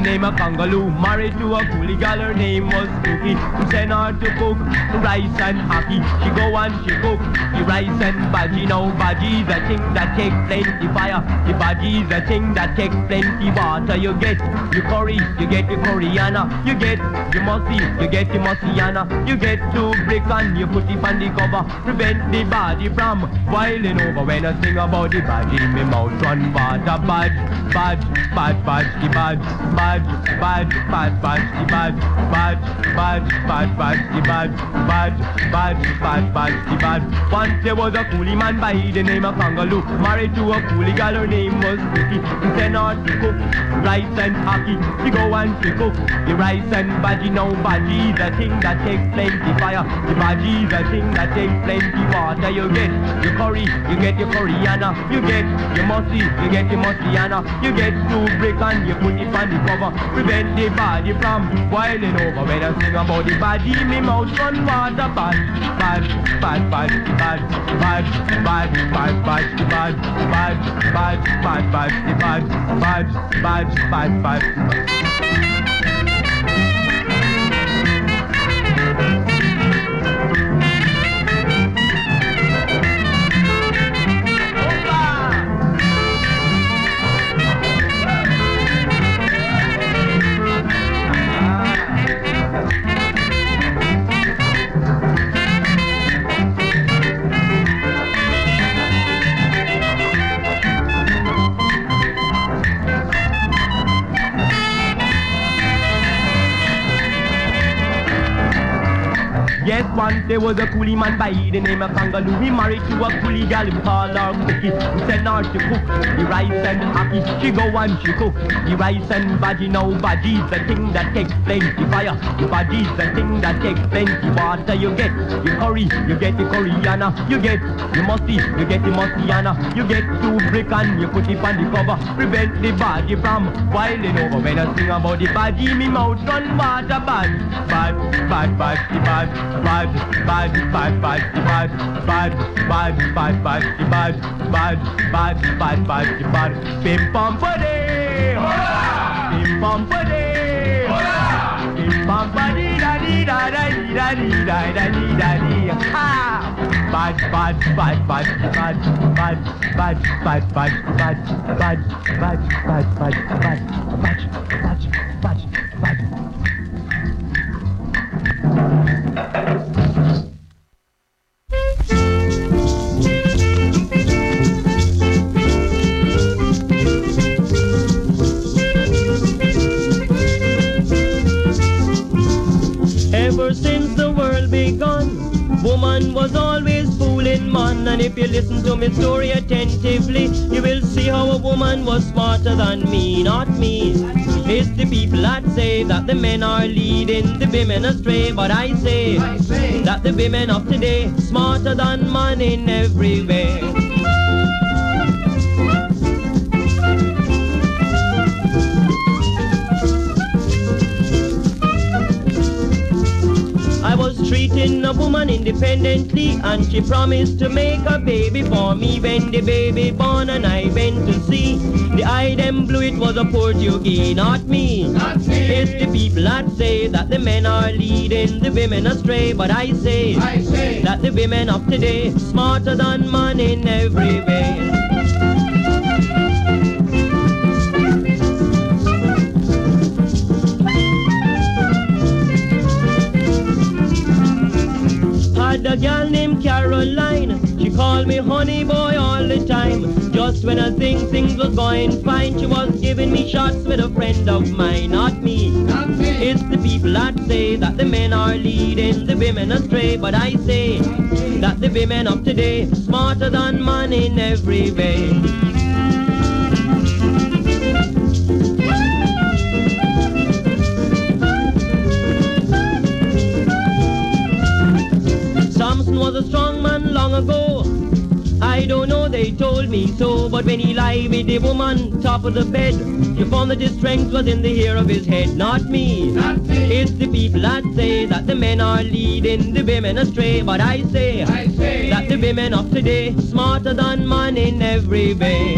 the name of Kangaloo, married to a coolie girl, her name was Cookie. Who sent her to cook rice and hockey. She go and she cook the rice and bhaji. Now bhaji's a thing that take plenty fire. The bhaji's a thing that takes plenty water. You get your curry, you get your coriana, you get your musty, you get your mussiana, you get two brick and you put it on the cover. Prevent the body from boiling over. When I sing about the bhaji, me mouth run water. Bad, bad, bad, bad, the bad, bad, bad, bad, bad, bad, bad, bad, bad, the bad, bad, bad, bad, bad, the bad. Once there was a coolie man by the name of Kangaloo, married to a coolie girl, her name was Vicky. He sent her to cook rice and hockey. She go and she cook the rice and bhaji. Now bhaji's a thing that takes plenty fire. The bhaji's a thing that takes plenty water. You get your curry, you get your coriana, you get your musty, you get your mustiana, you get two brick and you put it on the cover. Prevent the body from boiling over. When I sing about the bhaji, me mouth run water. Bad, bad, bad, bad, bad, bad, bad, bad, bad, bad, bad, bad, bad, bad, bad, bad, bad, bad, bad. Yes, once there was a coolie man by the name of Kangaloo. He married to a coolie gal who called her Cookie. Who sent her to cook the rice and hockey. She go and she cook the rice and bhaji. Now bhaji's the thing that takes plenty fire. The bhaji's the thing that takes plenty water. You get your curry, you get the coriana, you get your musty, you get the mustiana, you get two brick and you put it on the cover. Prevent the body from boiling over. When I sing about the bhaji, me mouth run water bad, bad, bad, bad, bad, bad, bad, bad, bad, bad, bad, bad, bad, bad, bad, bad, bad, bad, bad, bad. Pim pam pade, pim pam pade, pim pam pade, da di da da di da di da da di da di. Ha! Bad, bad, bad, bad, bad, bad, bad, bad, bad, bad, bad, bad, bad, bad, bad, bad, bad, bad. Woman was always fooling man. And if you listen to me story attentively, you will see how a woman was smarter than me, not me. It's the people that say that the men are leading the women astray, but I say, that the women of today smarter than man in every way. Treating a woman independently and she promised to make a baby for me when the baby born and I went to see the eye them blue. It was a Portuguese not me. Not me. It's the people that say that the men are leading the women astray but I say, I say that the women of today smarter than man in every way Had a girl named Caroline. She called me honey boy all the time. Just when I think things was going fine, she was giving me shots with a friend of mine, not me. Not me. It's the people that say that the men are leading the women astray, but I say that the women of today smarter than man in every way. Ago. I don't know, they told me so. But when he lay with the woman top of the bed, you found that his strength was in the hair of his head, not me. Not me. It's the people that say that the men are leading the women astray. But I say, I say that the women of today smarter than man in every way.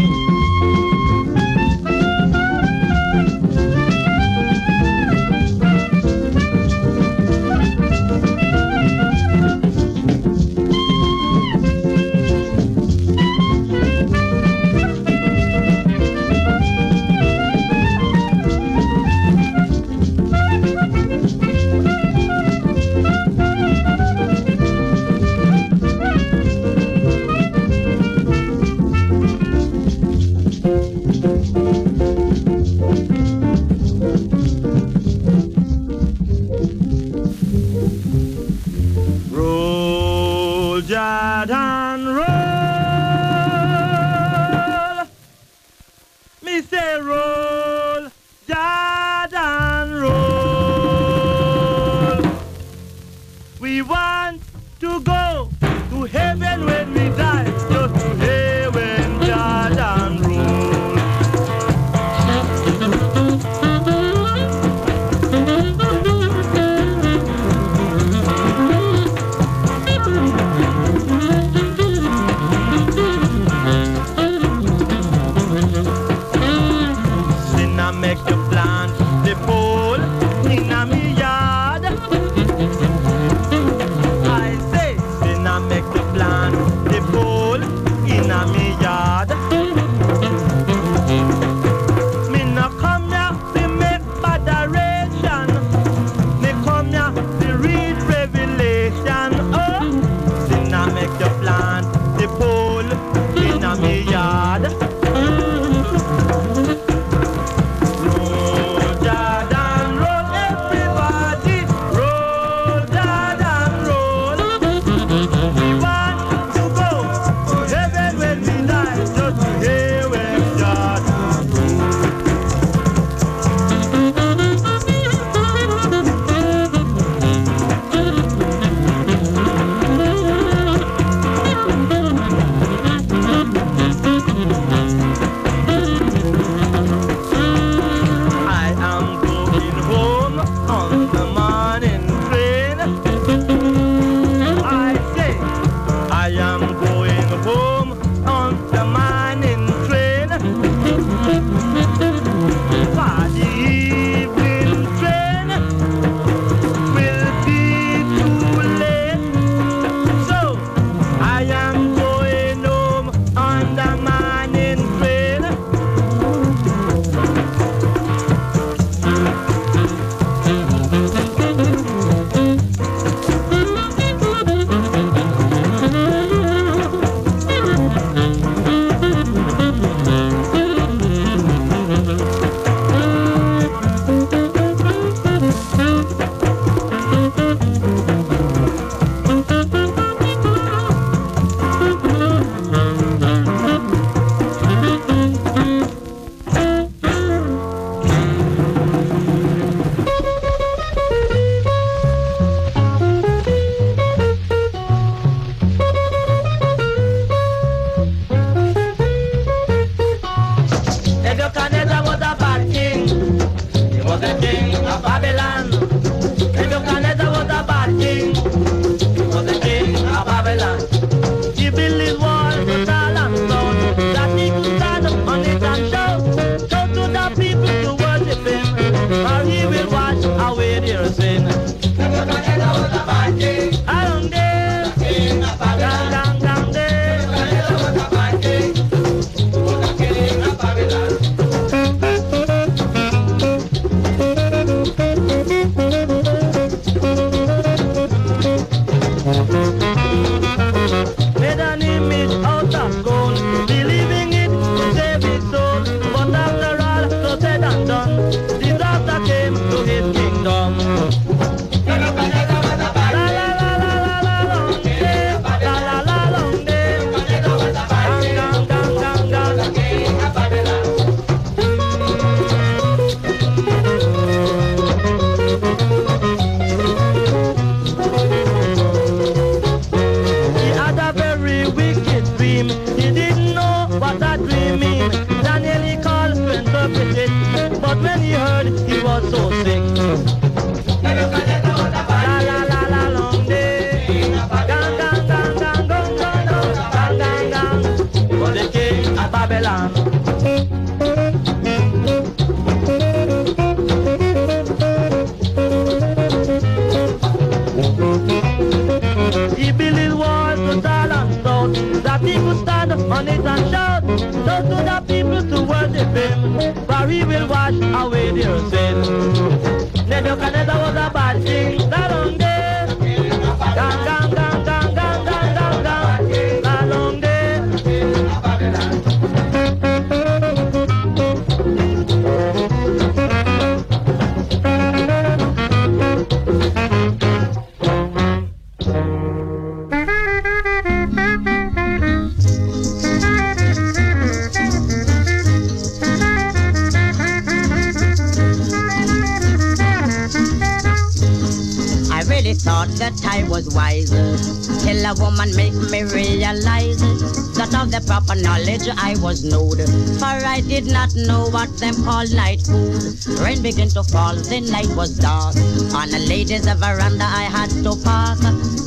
college I was nude, for I did not know what them call night food. Rain began to fall, the night was dark. On a lady's veranda I had to park.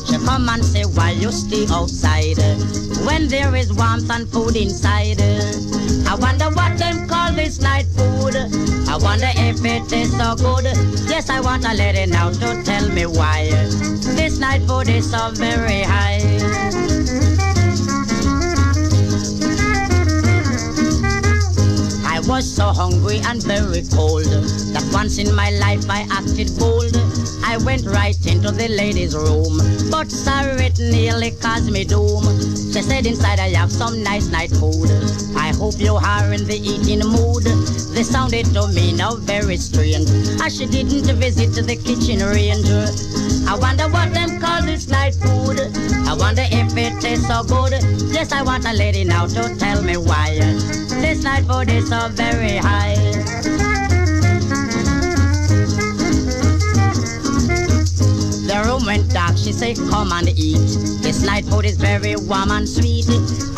She come and say, why you stay outside? When there is warmth and food inside. I wonder what them call this night food. I wonder if it is so good. Yes, I want a lady now to tell me why. This night food is so very high. Was so hungry and very cold that once in my life I acted bold. I went right into the lady's room, but sorry, it nearly caused me doom. She said inside I have some nice night food. I hope you are in the eating mood. This sounded to me now very strange, as she didn't visit the kitchen range. I wonder what them call this night food. I wonder if it tastes so good. Yes, I want a lady now to tell me why. This night food is so very high. The room went dark, she said, come and eat. This night food is very warm and sweet.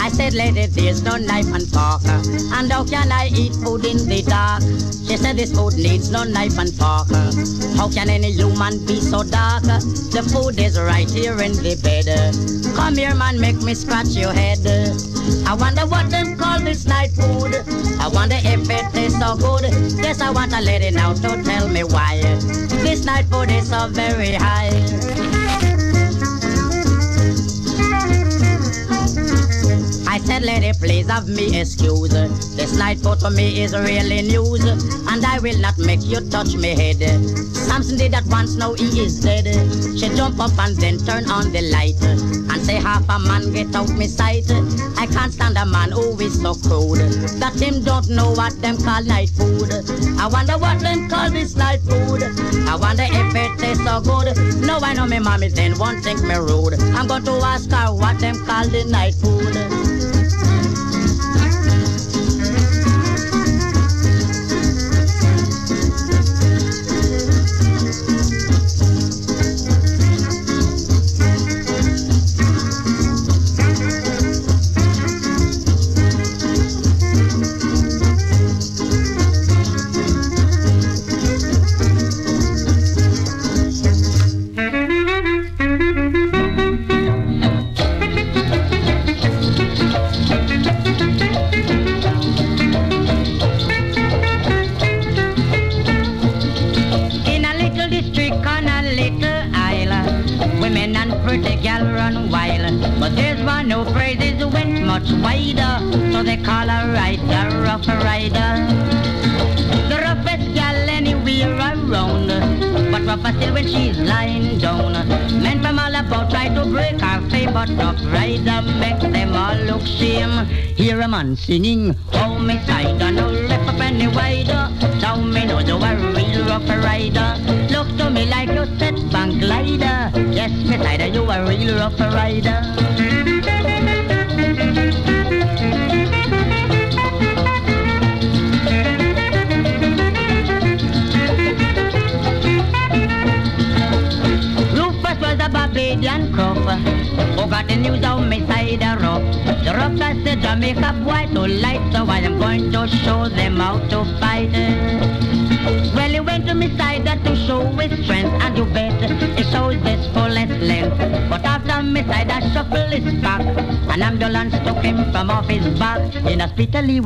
I said, lady, there's no knife and fork. And how can I eat food in the dark? She said, this food needs no knife and fork. How can any human be so dark? The food is right here in the bed. Come here, man, make me scratch your head. I wonder what them call this night food. I wonder if it tastes so good. Yes, I want a lady now to tell me why. This night food is so very high. I said, lady, please have me excuse. This night for me is really news, and I will not make you touch me head. Samson did that once, now he is dead. She jump up and then turn on the light, and say half a man get out me sight. I can't stand a man who is so cold, that him don't know what them call night food. I wonder what them call this night food. I wonder if it tastes so good. No, I know me mommy then won't think me rude. I'm going to ask her what them call the night food.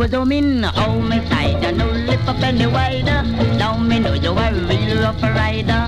Was home in Oh, me side no lip up any wider Now me know you a real rough rider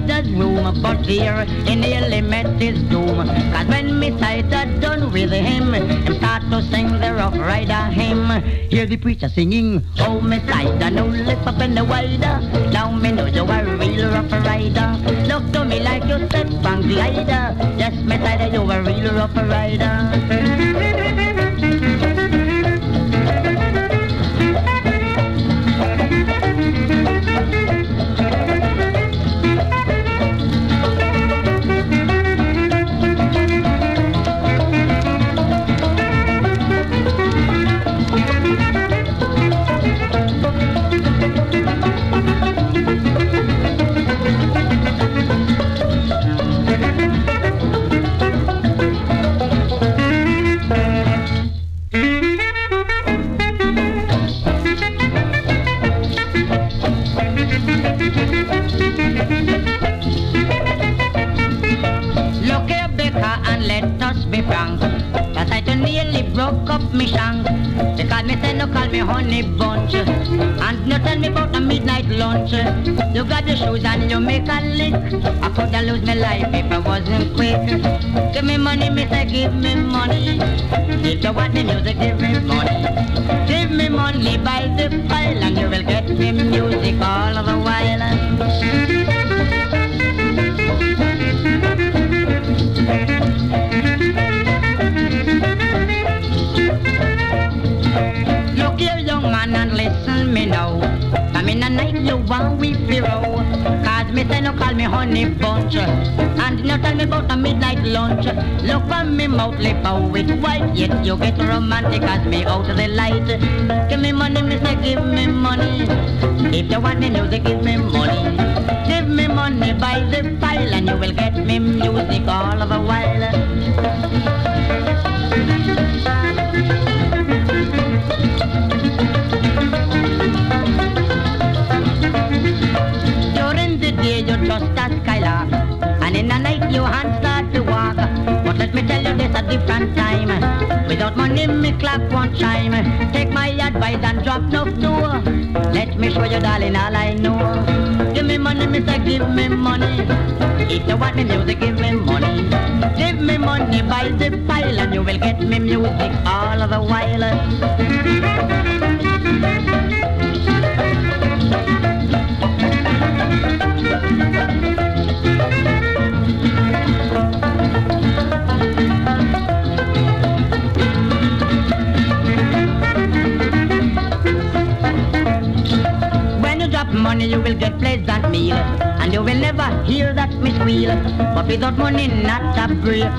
to me room, but here he nearly met his doom. Cause when me sider done with him, him start to sing the rough rider hymn. Hear the preacher singing, oh me sider, no lip up in the wider. Now me know you a real rough rider. Look to me like you said bank glider. Yes, me sider, you a real rough rider. Lose my life if I wasn't quick. Give me money, say give me money. If you want the music, give me money. Give me money by the call me honey bunch. And no tell me about a midnight lunch. Look on me mouth lip out with white. Yet you get romantic as me out of the light. Give me money, mister, give me money. If you want the music, give me money. Give me money by the pile and you will get me music all of the while. Your hands start to walk. But let me tell you this a different time. Without money me clock won't chime. Take my advice and drop no door Let me show you darling all I know. Give me money me say give me money. If you want me music give me money. Give me money by the pile And you will get me music all of the while money, you will get pleasant meal, and you will never hear that me squeal. But without money, not a break.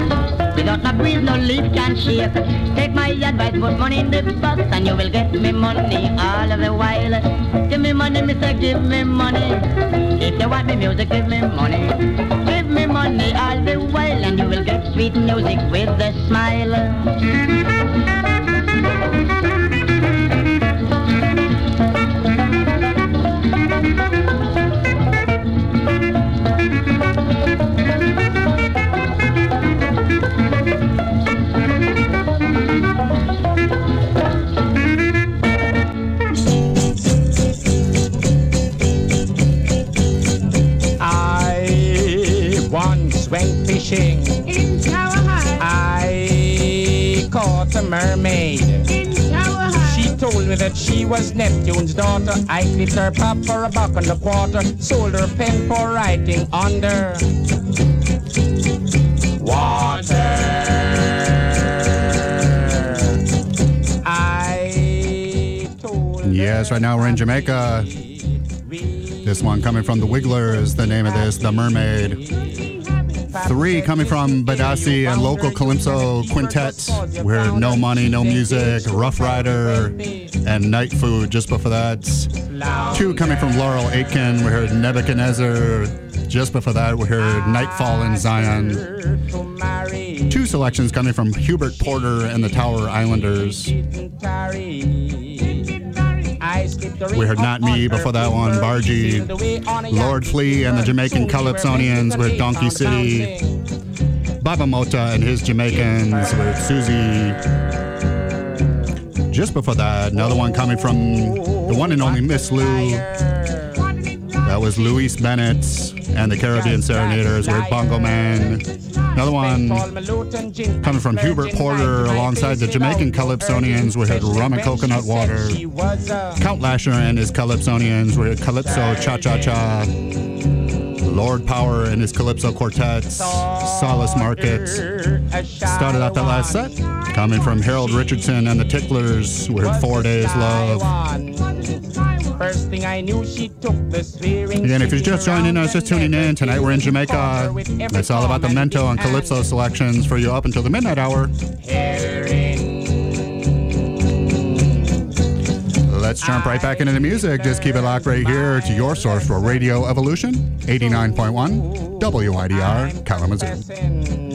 Without a breeze, no leaf can shake. Take my advice, put money in the box, and you will get me money all of the while. Give me money, Mister, give me money. If you want me music, give me money. Give me money all the while, and you will get sweet music with a smile. Went fishing. In Tower High. I caught a mermaid. In Tower High. She told me that she was Neptune's daughter. I clipped her pop for a buck and a quarter. Sold her pen for writing under water. I told Yes, right now we're in Jamaica. This one coming from the Wigglers, the name of this, The Mermaid. Three coming from Bedasse and local Calypso quintet. We heard No Money, No Music, Rough Rider, and Night Food just before that. Two coming from Laurel Aitken. We heard Nebuchadnezzar. Just before that, we heard Nightfall in Zion. Two selections coming from Hubert Porter and the Tower Islanders. We heard Not Me before that one, Bargie, Lord Flea and the Jamaican Calypsonians with Donkey City, Baba Motta and his Jamaicans with Susie. Just before that, another one coming from the one and only Miss Lou. That was Louise Bennett and the Caribbean Serenaders with Bongo Man. Another one coming from Hubert Porter alongside the Jamaican Calypsonians We had Rum and Coconut Water. Count Lasher and his Calypsonians We had Calypso Cha Cha Cha. Lord Power and his Calypso Quartets. Solace Market. Started out that last set. Coming from Harold Richardson and the Ticklers with Four Days Love. Thing I knew, she took the. Again, if you're just joining us, just tuning in, tonight we're in Jamaica. It's all about the Mento and Calypso selections for you up until the midnight hour. Let's jump right back into the music. Just keep it locked right here to your source for Radio Evolution, 89.1 WIDR Kalamazoo.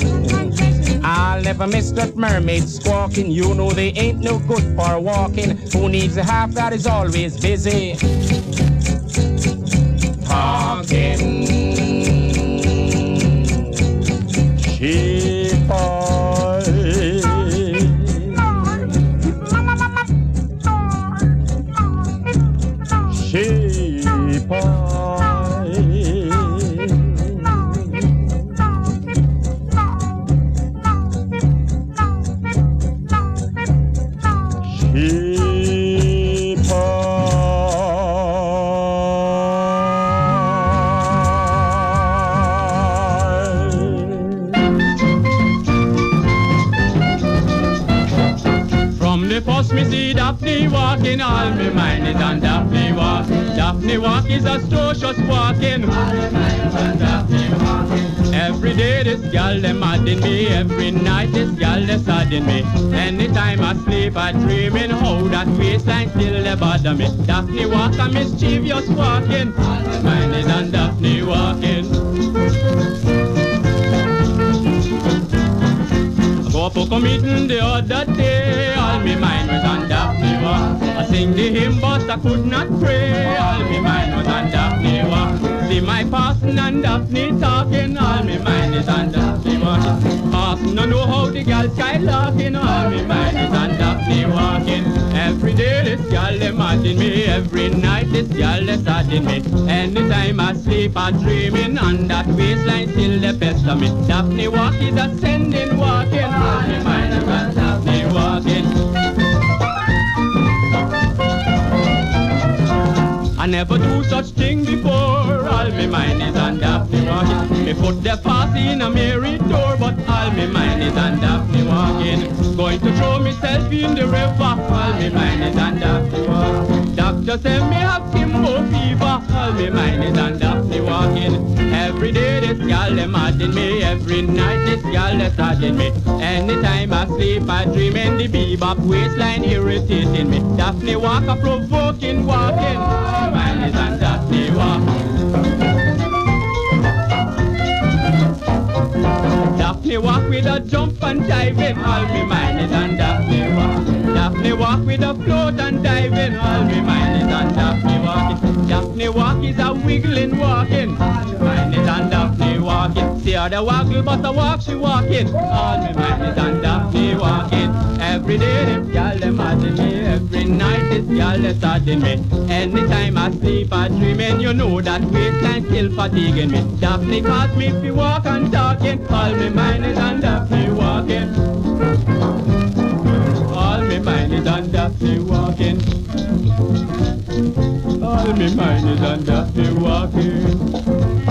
I'll never miss that mermaid squawking. You know they ain't no good for walking. Who needs a half that is always busy? Daphne walk a mischievous walking, is on Daphne walking. I Go for a meeting the other day, all me mind was on Daphne walk. I sing the hymn but I could not pray, all me mind was on Daphne walk. See my parson and Daphne talking, all me mind is on Daphne walk. Parson no know how the gal skylarking, all me mind is on Daphne walking. Every day this gal them in me, every night this gal they in me. Anytime I sleep I dreaming, on that waistline still the best of me. Daphne walk is ascending walking me never do such thing before. All me mind is on Daphne walking. Me put the pass in a merry door, but all me mind is on Daphne walking. Going to throw myself in the river. All me mind is on Daphne walking. Doctor said me have Kimbo fever. All me mind is on Daphne walking. Every day this gal them in me. Every night this gal they in me. Anytime I sleep I dream in the bebop waistline irritating me. Daphne walk a provoking walking. Mine is on Daphne walk. Daphne walk with a jump and diving. All me mind is on Daphne. Daphne walk with a float and diving. All me mind is on Daphne walking. Daphne walk is a wiggling walking. Mind is on Daphne walking. See her the waggle but the walk she walking. All me mind is on Daphne walking. Every day this gal them in me. Every night this gal they in me. Anytime I sleep I dreaming. You know that waistline still fatiguing me. Daphne calls me if you walk and talking. All me mind is on Daphne walking. Mind is on Daphne walking. All me mind is on Daphne walking.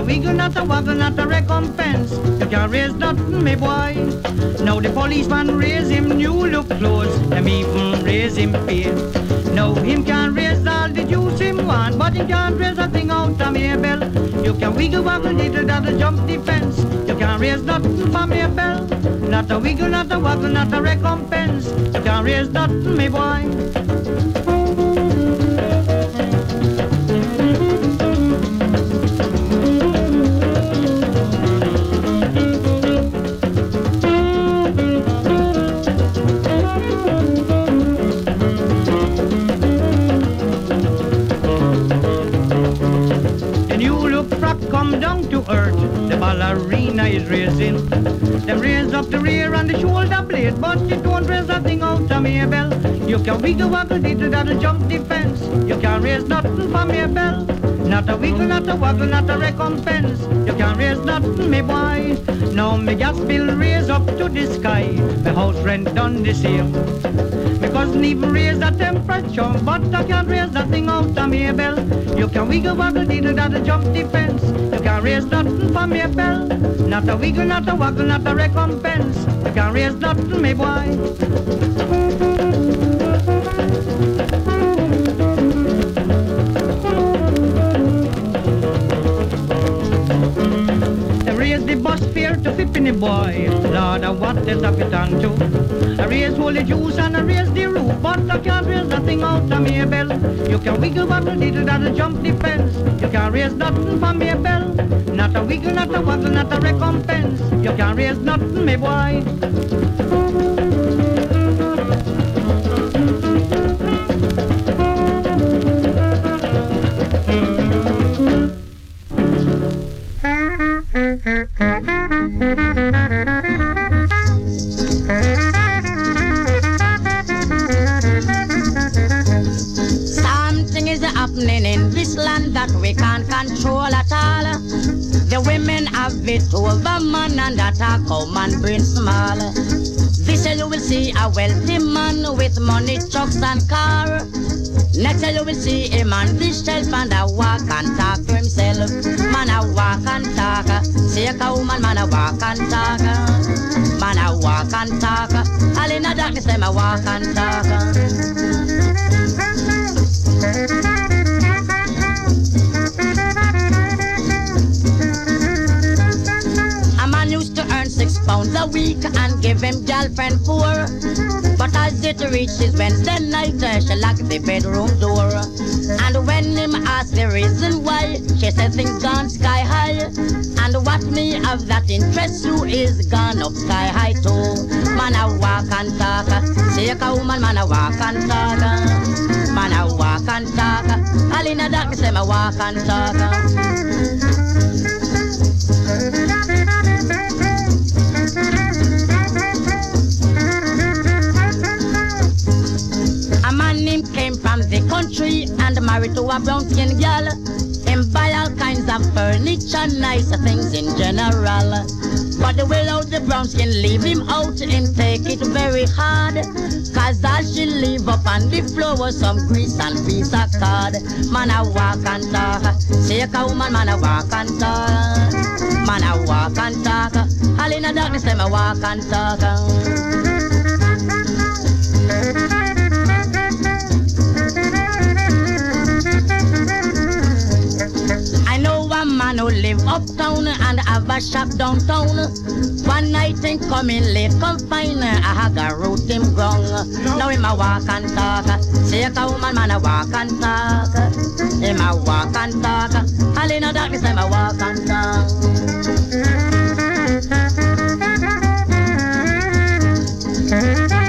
Not a wiggle, not a waggle, not a recompense. You can't raise nothing, me boy. Now the policeman raise him new look clothes. Them even raise him pay. No, him can't raise all the juice him want, but he can't raise a thing out of me, Bell. You can wiggle waggle diddle daddle jump the fence. You can't raise nothing for me, Bell. Not a wiggle, not a waggle, not a recompense. You can't raise nothing, me boy. Can wiggle waggle diddle daddle jump the fence. You can raise nothing for me, Bell. Not a wiggle, not a waggle, not a recompense. You can raise nothing, me boy. Now me gas bill raise up to the sky. My house rent done the same. Me couldn't even raise the temperature, but I can't raise nothing out of me, Bell. You can wiggle waggle diddle daddle jump the fence. You can raise nothing for me, Bell. Not a wiggle, not a waggle, not a recompense. You can raise nothing, me boy. Fifty boy. Lord, what is up it on to? I raise holy juice and I raise the roof, but I can't raise nothing out of me, Bell. You can wiggle, waggle, diddle, daddle, jump the fence. You can't raise nothing for me, Bell. Not a wiggle, not a waggle, not a recompense. You can't raise nothing, me boy. Will see a man this shelf and a walk and talk to himself. Man a walk and talk. See a woman, man a walk and talk. Man a walk and talk. All in the darkness them a walk and talk. Pounds a week and give him girlfriend four. But as it reaches Wednesday night, uh, she locked the bedroom door. And when him asked the reason why, she said things gone sky high. And what me have that interest you is gone up sky high too. Man a walk and talk, uh, see a woman, man a walk and talk. Uh. Man a walk and talk, uh. all in the darkness, them a walk and talk. Country and married to a brown skin girl. Him buy all kinds of furniture, nice things in general. But the way out the brown skin leave him out, and take it very hard. Cause all she leave up on the floor was some grease and piece of card. Man a walk and talk, take a woman, man a walk and talk. Man a walk and talk, all in the darkness, a walk and talk. Who live uptown and have a shop downtown. One night him coming late, come find I have a root him wrong. Now him a walk and talk, see a woman man a walk and talk. Him a walk and talk, all in the darkness him a walk and talk.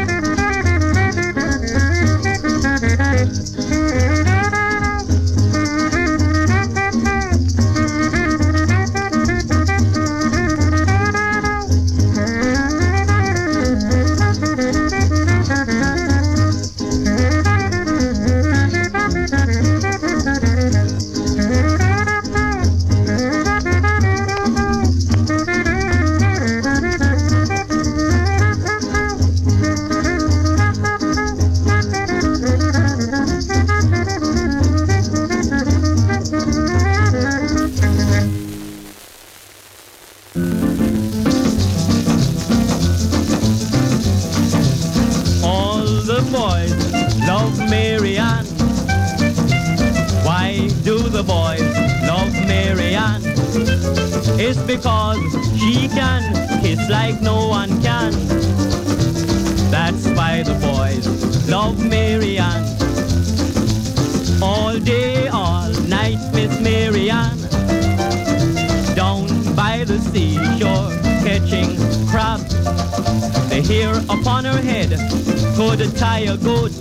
A goat.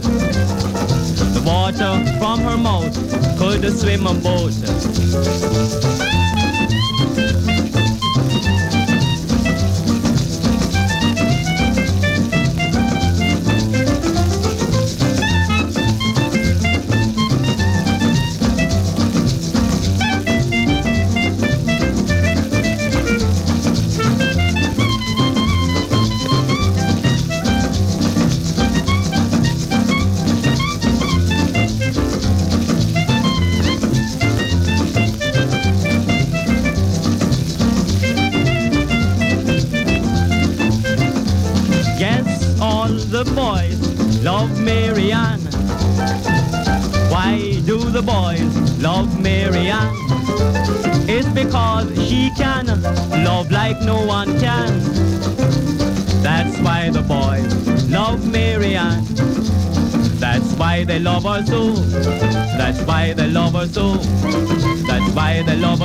The water from her mouth could swim a boat.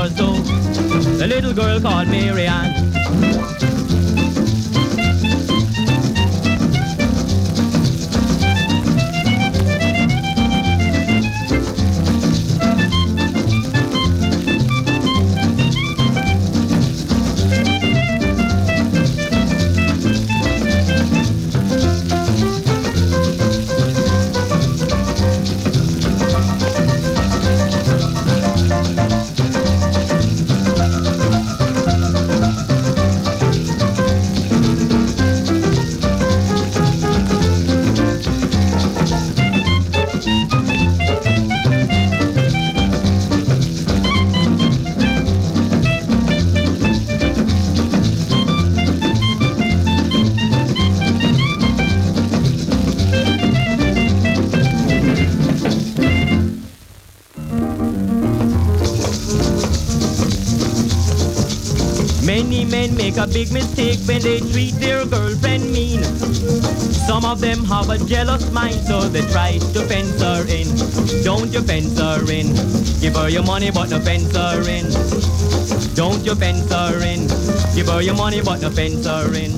They so. The little girl called Marianne. Many make a big mistake when they treat their girlfriend mean. Some of them have a jealous mind, so they try to fence her in. Don't you fence her in. Give her your money, but no fence her in. Don't you fence her in. Give her your money, but no fence her in.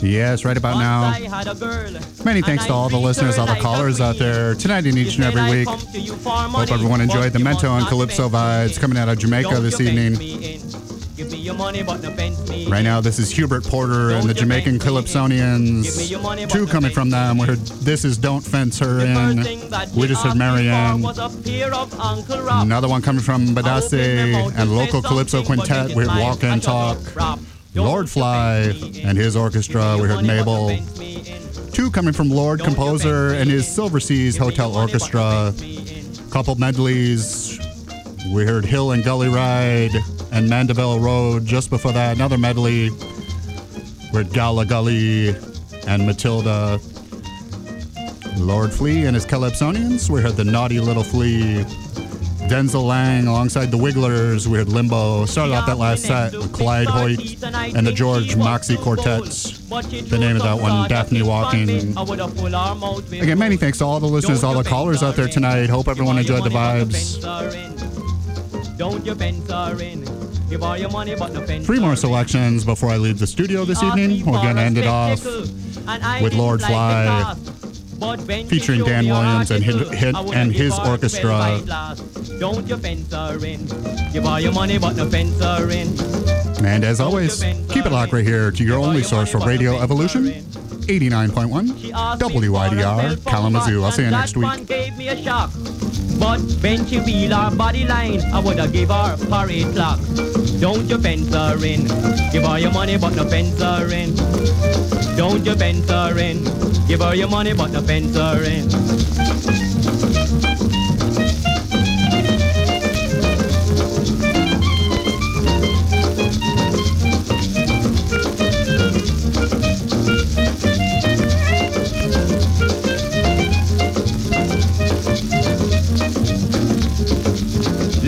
Yes, right about now. I had a girl. Many thanks to all the listeners, all the callers out there tonight and each and every week. Hope everyone enjoyed the Mento and Calypso vibes coming out of Jamaica this evening. Right now, this is Hubert Porter and the Jamaican Calypsonians. Two coming from them. We heard This is Don't Fence Her In. We just heard Marianne. Another one coming from Bedasse and local Calypso Quintet. We heard Walk and Talk. Lord Fly and his orchestra. We heard Mabel. Two coming from Lord Composer and his Silver Seas Hotel Orchestra. Couple medleys. We heard Hill and Gully Ride and Mandeville Road. Just before that, another medley. Heard Gala Gully and Matilda. Lord Flea and his Calypsonians. We heard the Naughty Little Flea. Denzil Laing alongside the Wigglers. We heard Limbo. Started off that last set with Clyde Hoyt and the George Moxey Quartets. The name of that one, Daphne Walking. Again, many thanks to all the listeners, all the callers out there tonight. Hope everyone enjoyed the vibes. You fence her in. Give her your money, but no Three more selections before I leave the studio this evening. We're going to end it off with Lord Fly featuring Dan Williams and his, his, and his orchestra. Don't you fence her in. Your money, but no fence her in. And as always, keep it locked right here to your only source for Radio Evolution, 89.1 WIDR Kalamazoo. I'll see you next week. But when she feel her body line, I woulda give her parade clock. Don't you fence her in. Give her your money, but no fence her in. Don't you fence her in. Give her your money, but no fence her in.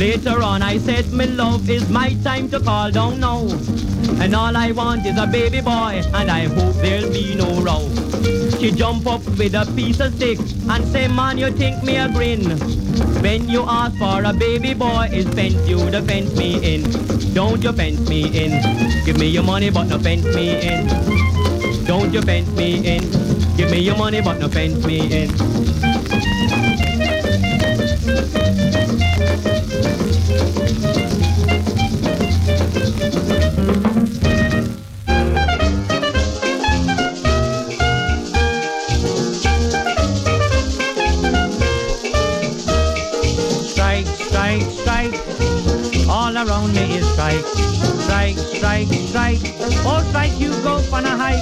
Later on I said, my love, is my time to call down now. And all I want is a baby boy, and I hope there'll be no row. She jump up with a piece of stick and say, man, you think me a grin. When you ask for a baby boy, it's fence you to fence me in. Don't you fence me in. Give me your money, but no fence me in. Don't you fence me in. Give me your money, but no fence me in. Strike, strike, strike. All around me is strike. Strike, strike, strike. Oh, strike, you go on a hike.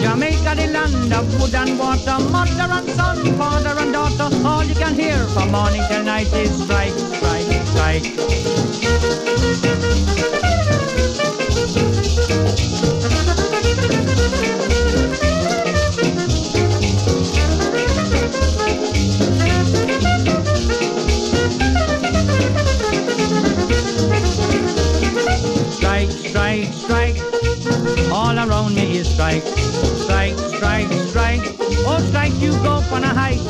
Jamaica, the land of wood and water. Mother and son, father and daughter. All you can hear from morning till night is strike, strike, strike. Strike, strike. All around me is strike. Strike, strike, strike. Strike, you go on a hike.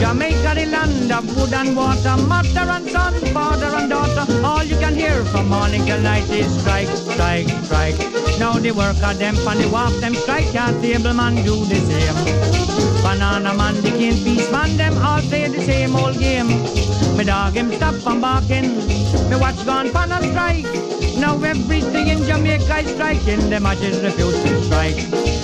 Jamaica, the land of wood and water. Mother and son, father and daughter. All you can hear from morning till night is strike, strike, strike. Now the worker them on the wharf them strike. Cat table man do the same. Banana man, the cane piece man, them all play the same old game. Me dog him stop from barking. Me watch gone pan a strike. Now everything in Jamaica is striking. The matches refuse to strike.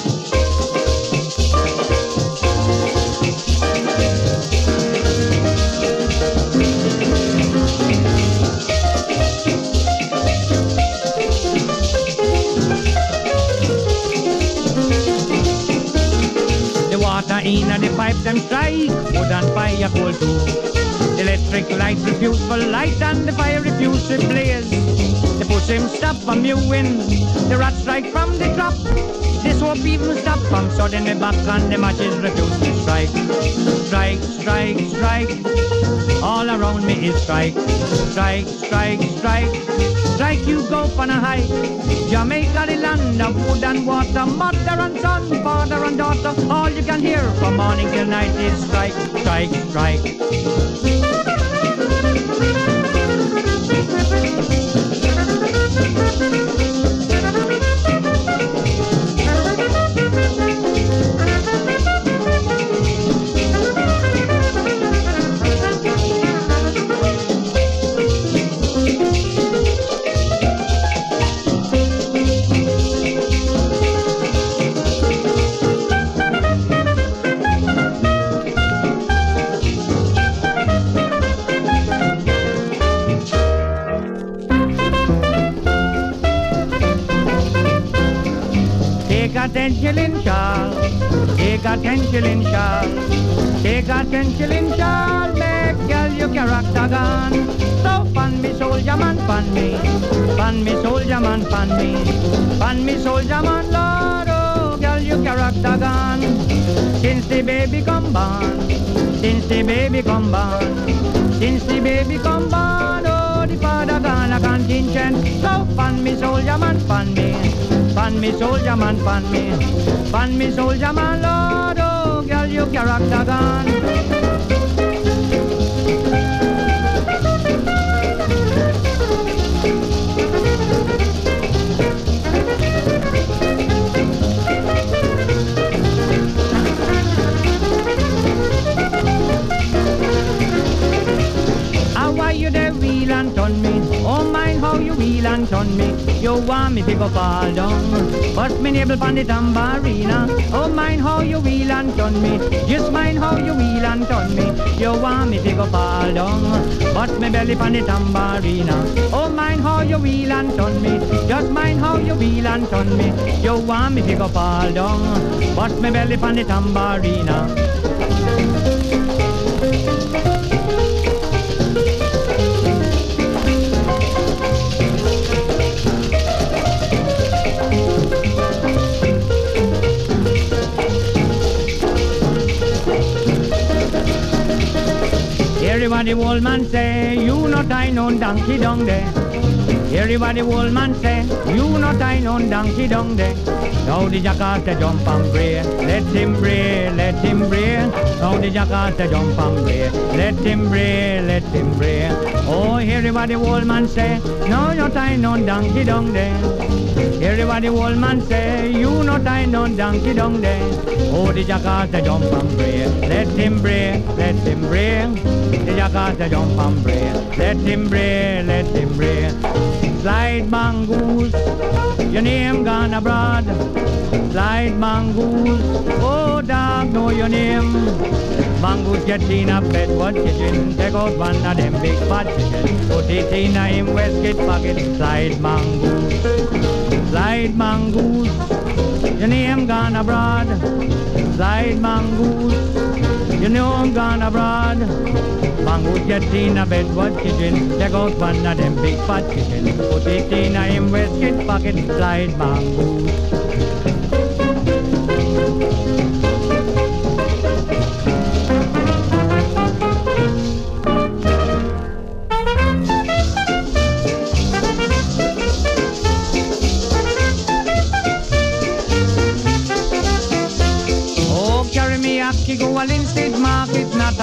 The water in and the pipe them strike. Wood and fire coal too. Electric light refuse for light and the fire refuse to blaze. Him stop from mewing. The rat strike from the crop. This won't even stop from suddenly back and the matches refuse to strike. Strike, strike, strike. All around me is strike. Strike, strike, strike. Strike you go on a hike. Jamaica the land of wood and water. Mother and son, father and daughter. All you can hear from morning till night is strike, strike, strike. A ten shilling shawl, take a ten shilling shawl, make girl your character gone. So fun me soldier man, fun me, fun me soldier man, fun me, fun me soldier man, Lord, oh girl your character gone. Since the baby come born, since the baby come born, since the baby come born, oh the father gone a contingent. So fun me soldier man, fun me. Fan me soldier man, fan me, fan me soldier man, Lord, oh, girl, you character gone. How you and turn me? And me. You want me to go fall down, but me neighbor on the tambourina. Oh, mind how you wheel and turn me. Just mind how you wheel and turn me. You want me to go fall down, but me belly on the tambourina. Oh, mind how you wheel and turn me. Just mind how you wheel and turn me. You want me to go fall down, but me belly on the tambourina. Everybody old man say, you not tie no donkey down there. Everybody old man say, you not tie no donkey down there. Now the jackass they jump and bray, let him bray, let him bray. Now the jackass they jump and bray, let him bray, let him bray. Oh, everybody old man say, no, you tie no donkey down there. Everybody old man say, you no tie no donkey down there. Oh, the jackass they jump and bray, let him bray, let him bray. The jackass they jump and bray, let him bray, let him bray. Slide mongoose, your name gone abroad. Slide mongoose, oh dog know your name. Mongoose get in a Bedford kitchen, take out one of them big fat chicken, put it in a him waistcoat pocket. Slide mongoose, slide mongoose, your name gone abroad. Slide mongoose, you know I'm gone abroad. Mongoose get in a Bedford kitchen, take out one of them big fat chicken, put it in a him waistcoat pocket. Slide mongoose.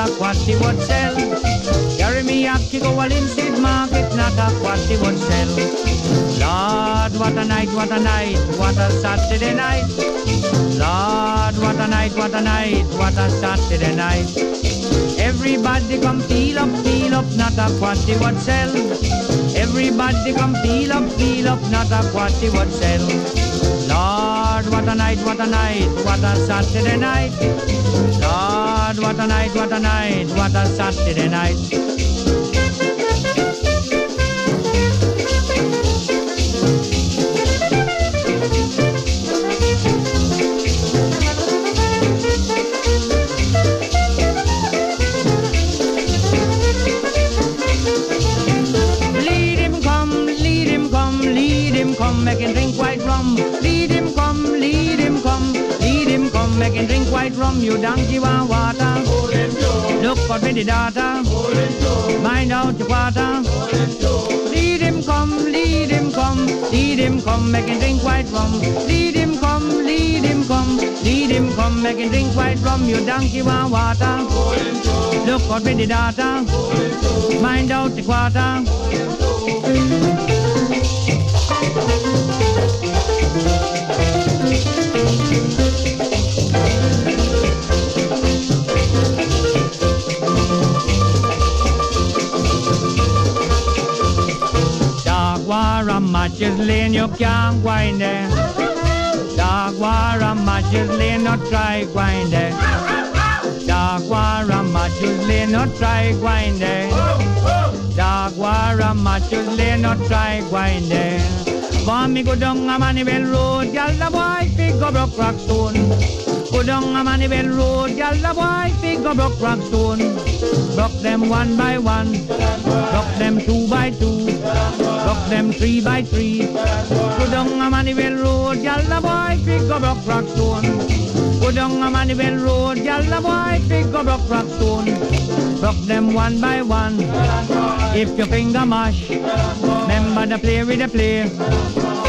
A he would sell. Carry me up, ki go a Linstead market, not a he would sell. Lord, what a night, what a night, what a Saturday night. Lord, what a night, what a night, what a Saturday night. Everybody come feel up, feel up, not a he would sell. Everybody come feel up, feel up, not a he would sell. Lord, what a night, what a night, what a Saturday night. Lord, what a night, what a night, what a Saturday night. Him drink white. You donkey want water? Look for the daughter. Mind out the water. Lead him come, lead him come, lead him come, make him drink white rum. Lead him come, lead him come, lead him come, make him drink white rum. You donkey want water? Look for the daughter. Mind out the quarter. Matches lane, you can't wind there. Dog war a matches lane, not try wind there. Dog war a matches lane, not try wind there. Dog war a matches lane, not try wind there. Want me go down a Mandeville Road, y'all the boy fig go broke rock stone. Go down a Mandeville Road, y'all the boy fig go broke rock stone. Broke them one by one, broke them two by two, broke them three by three. Go down a Mandeville Road, y'all the boy fig go broke rock stone. Go down a Mandeville Road, y'all the boy fig go broke rock stone. Broke them one by one. If your finger mash, remember the play with the play.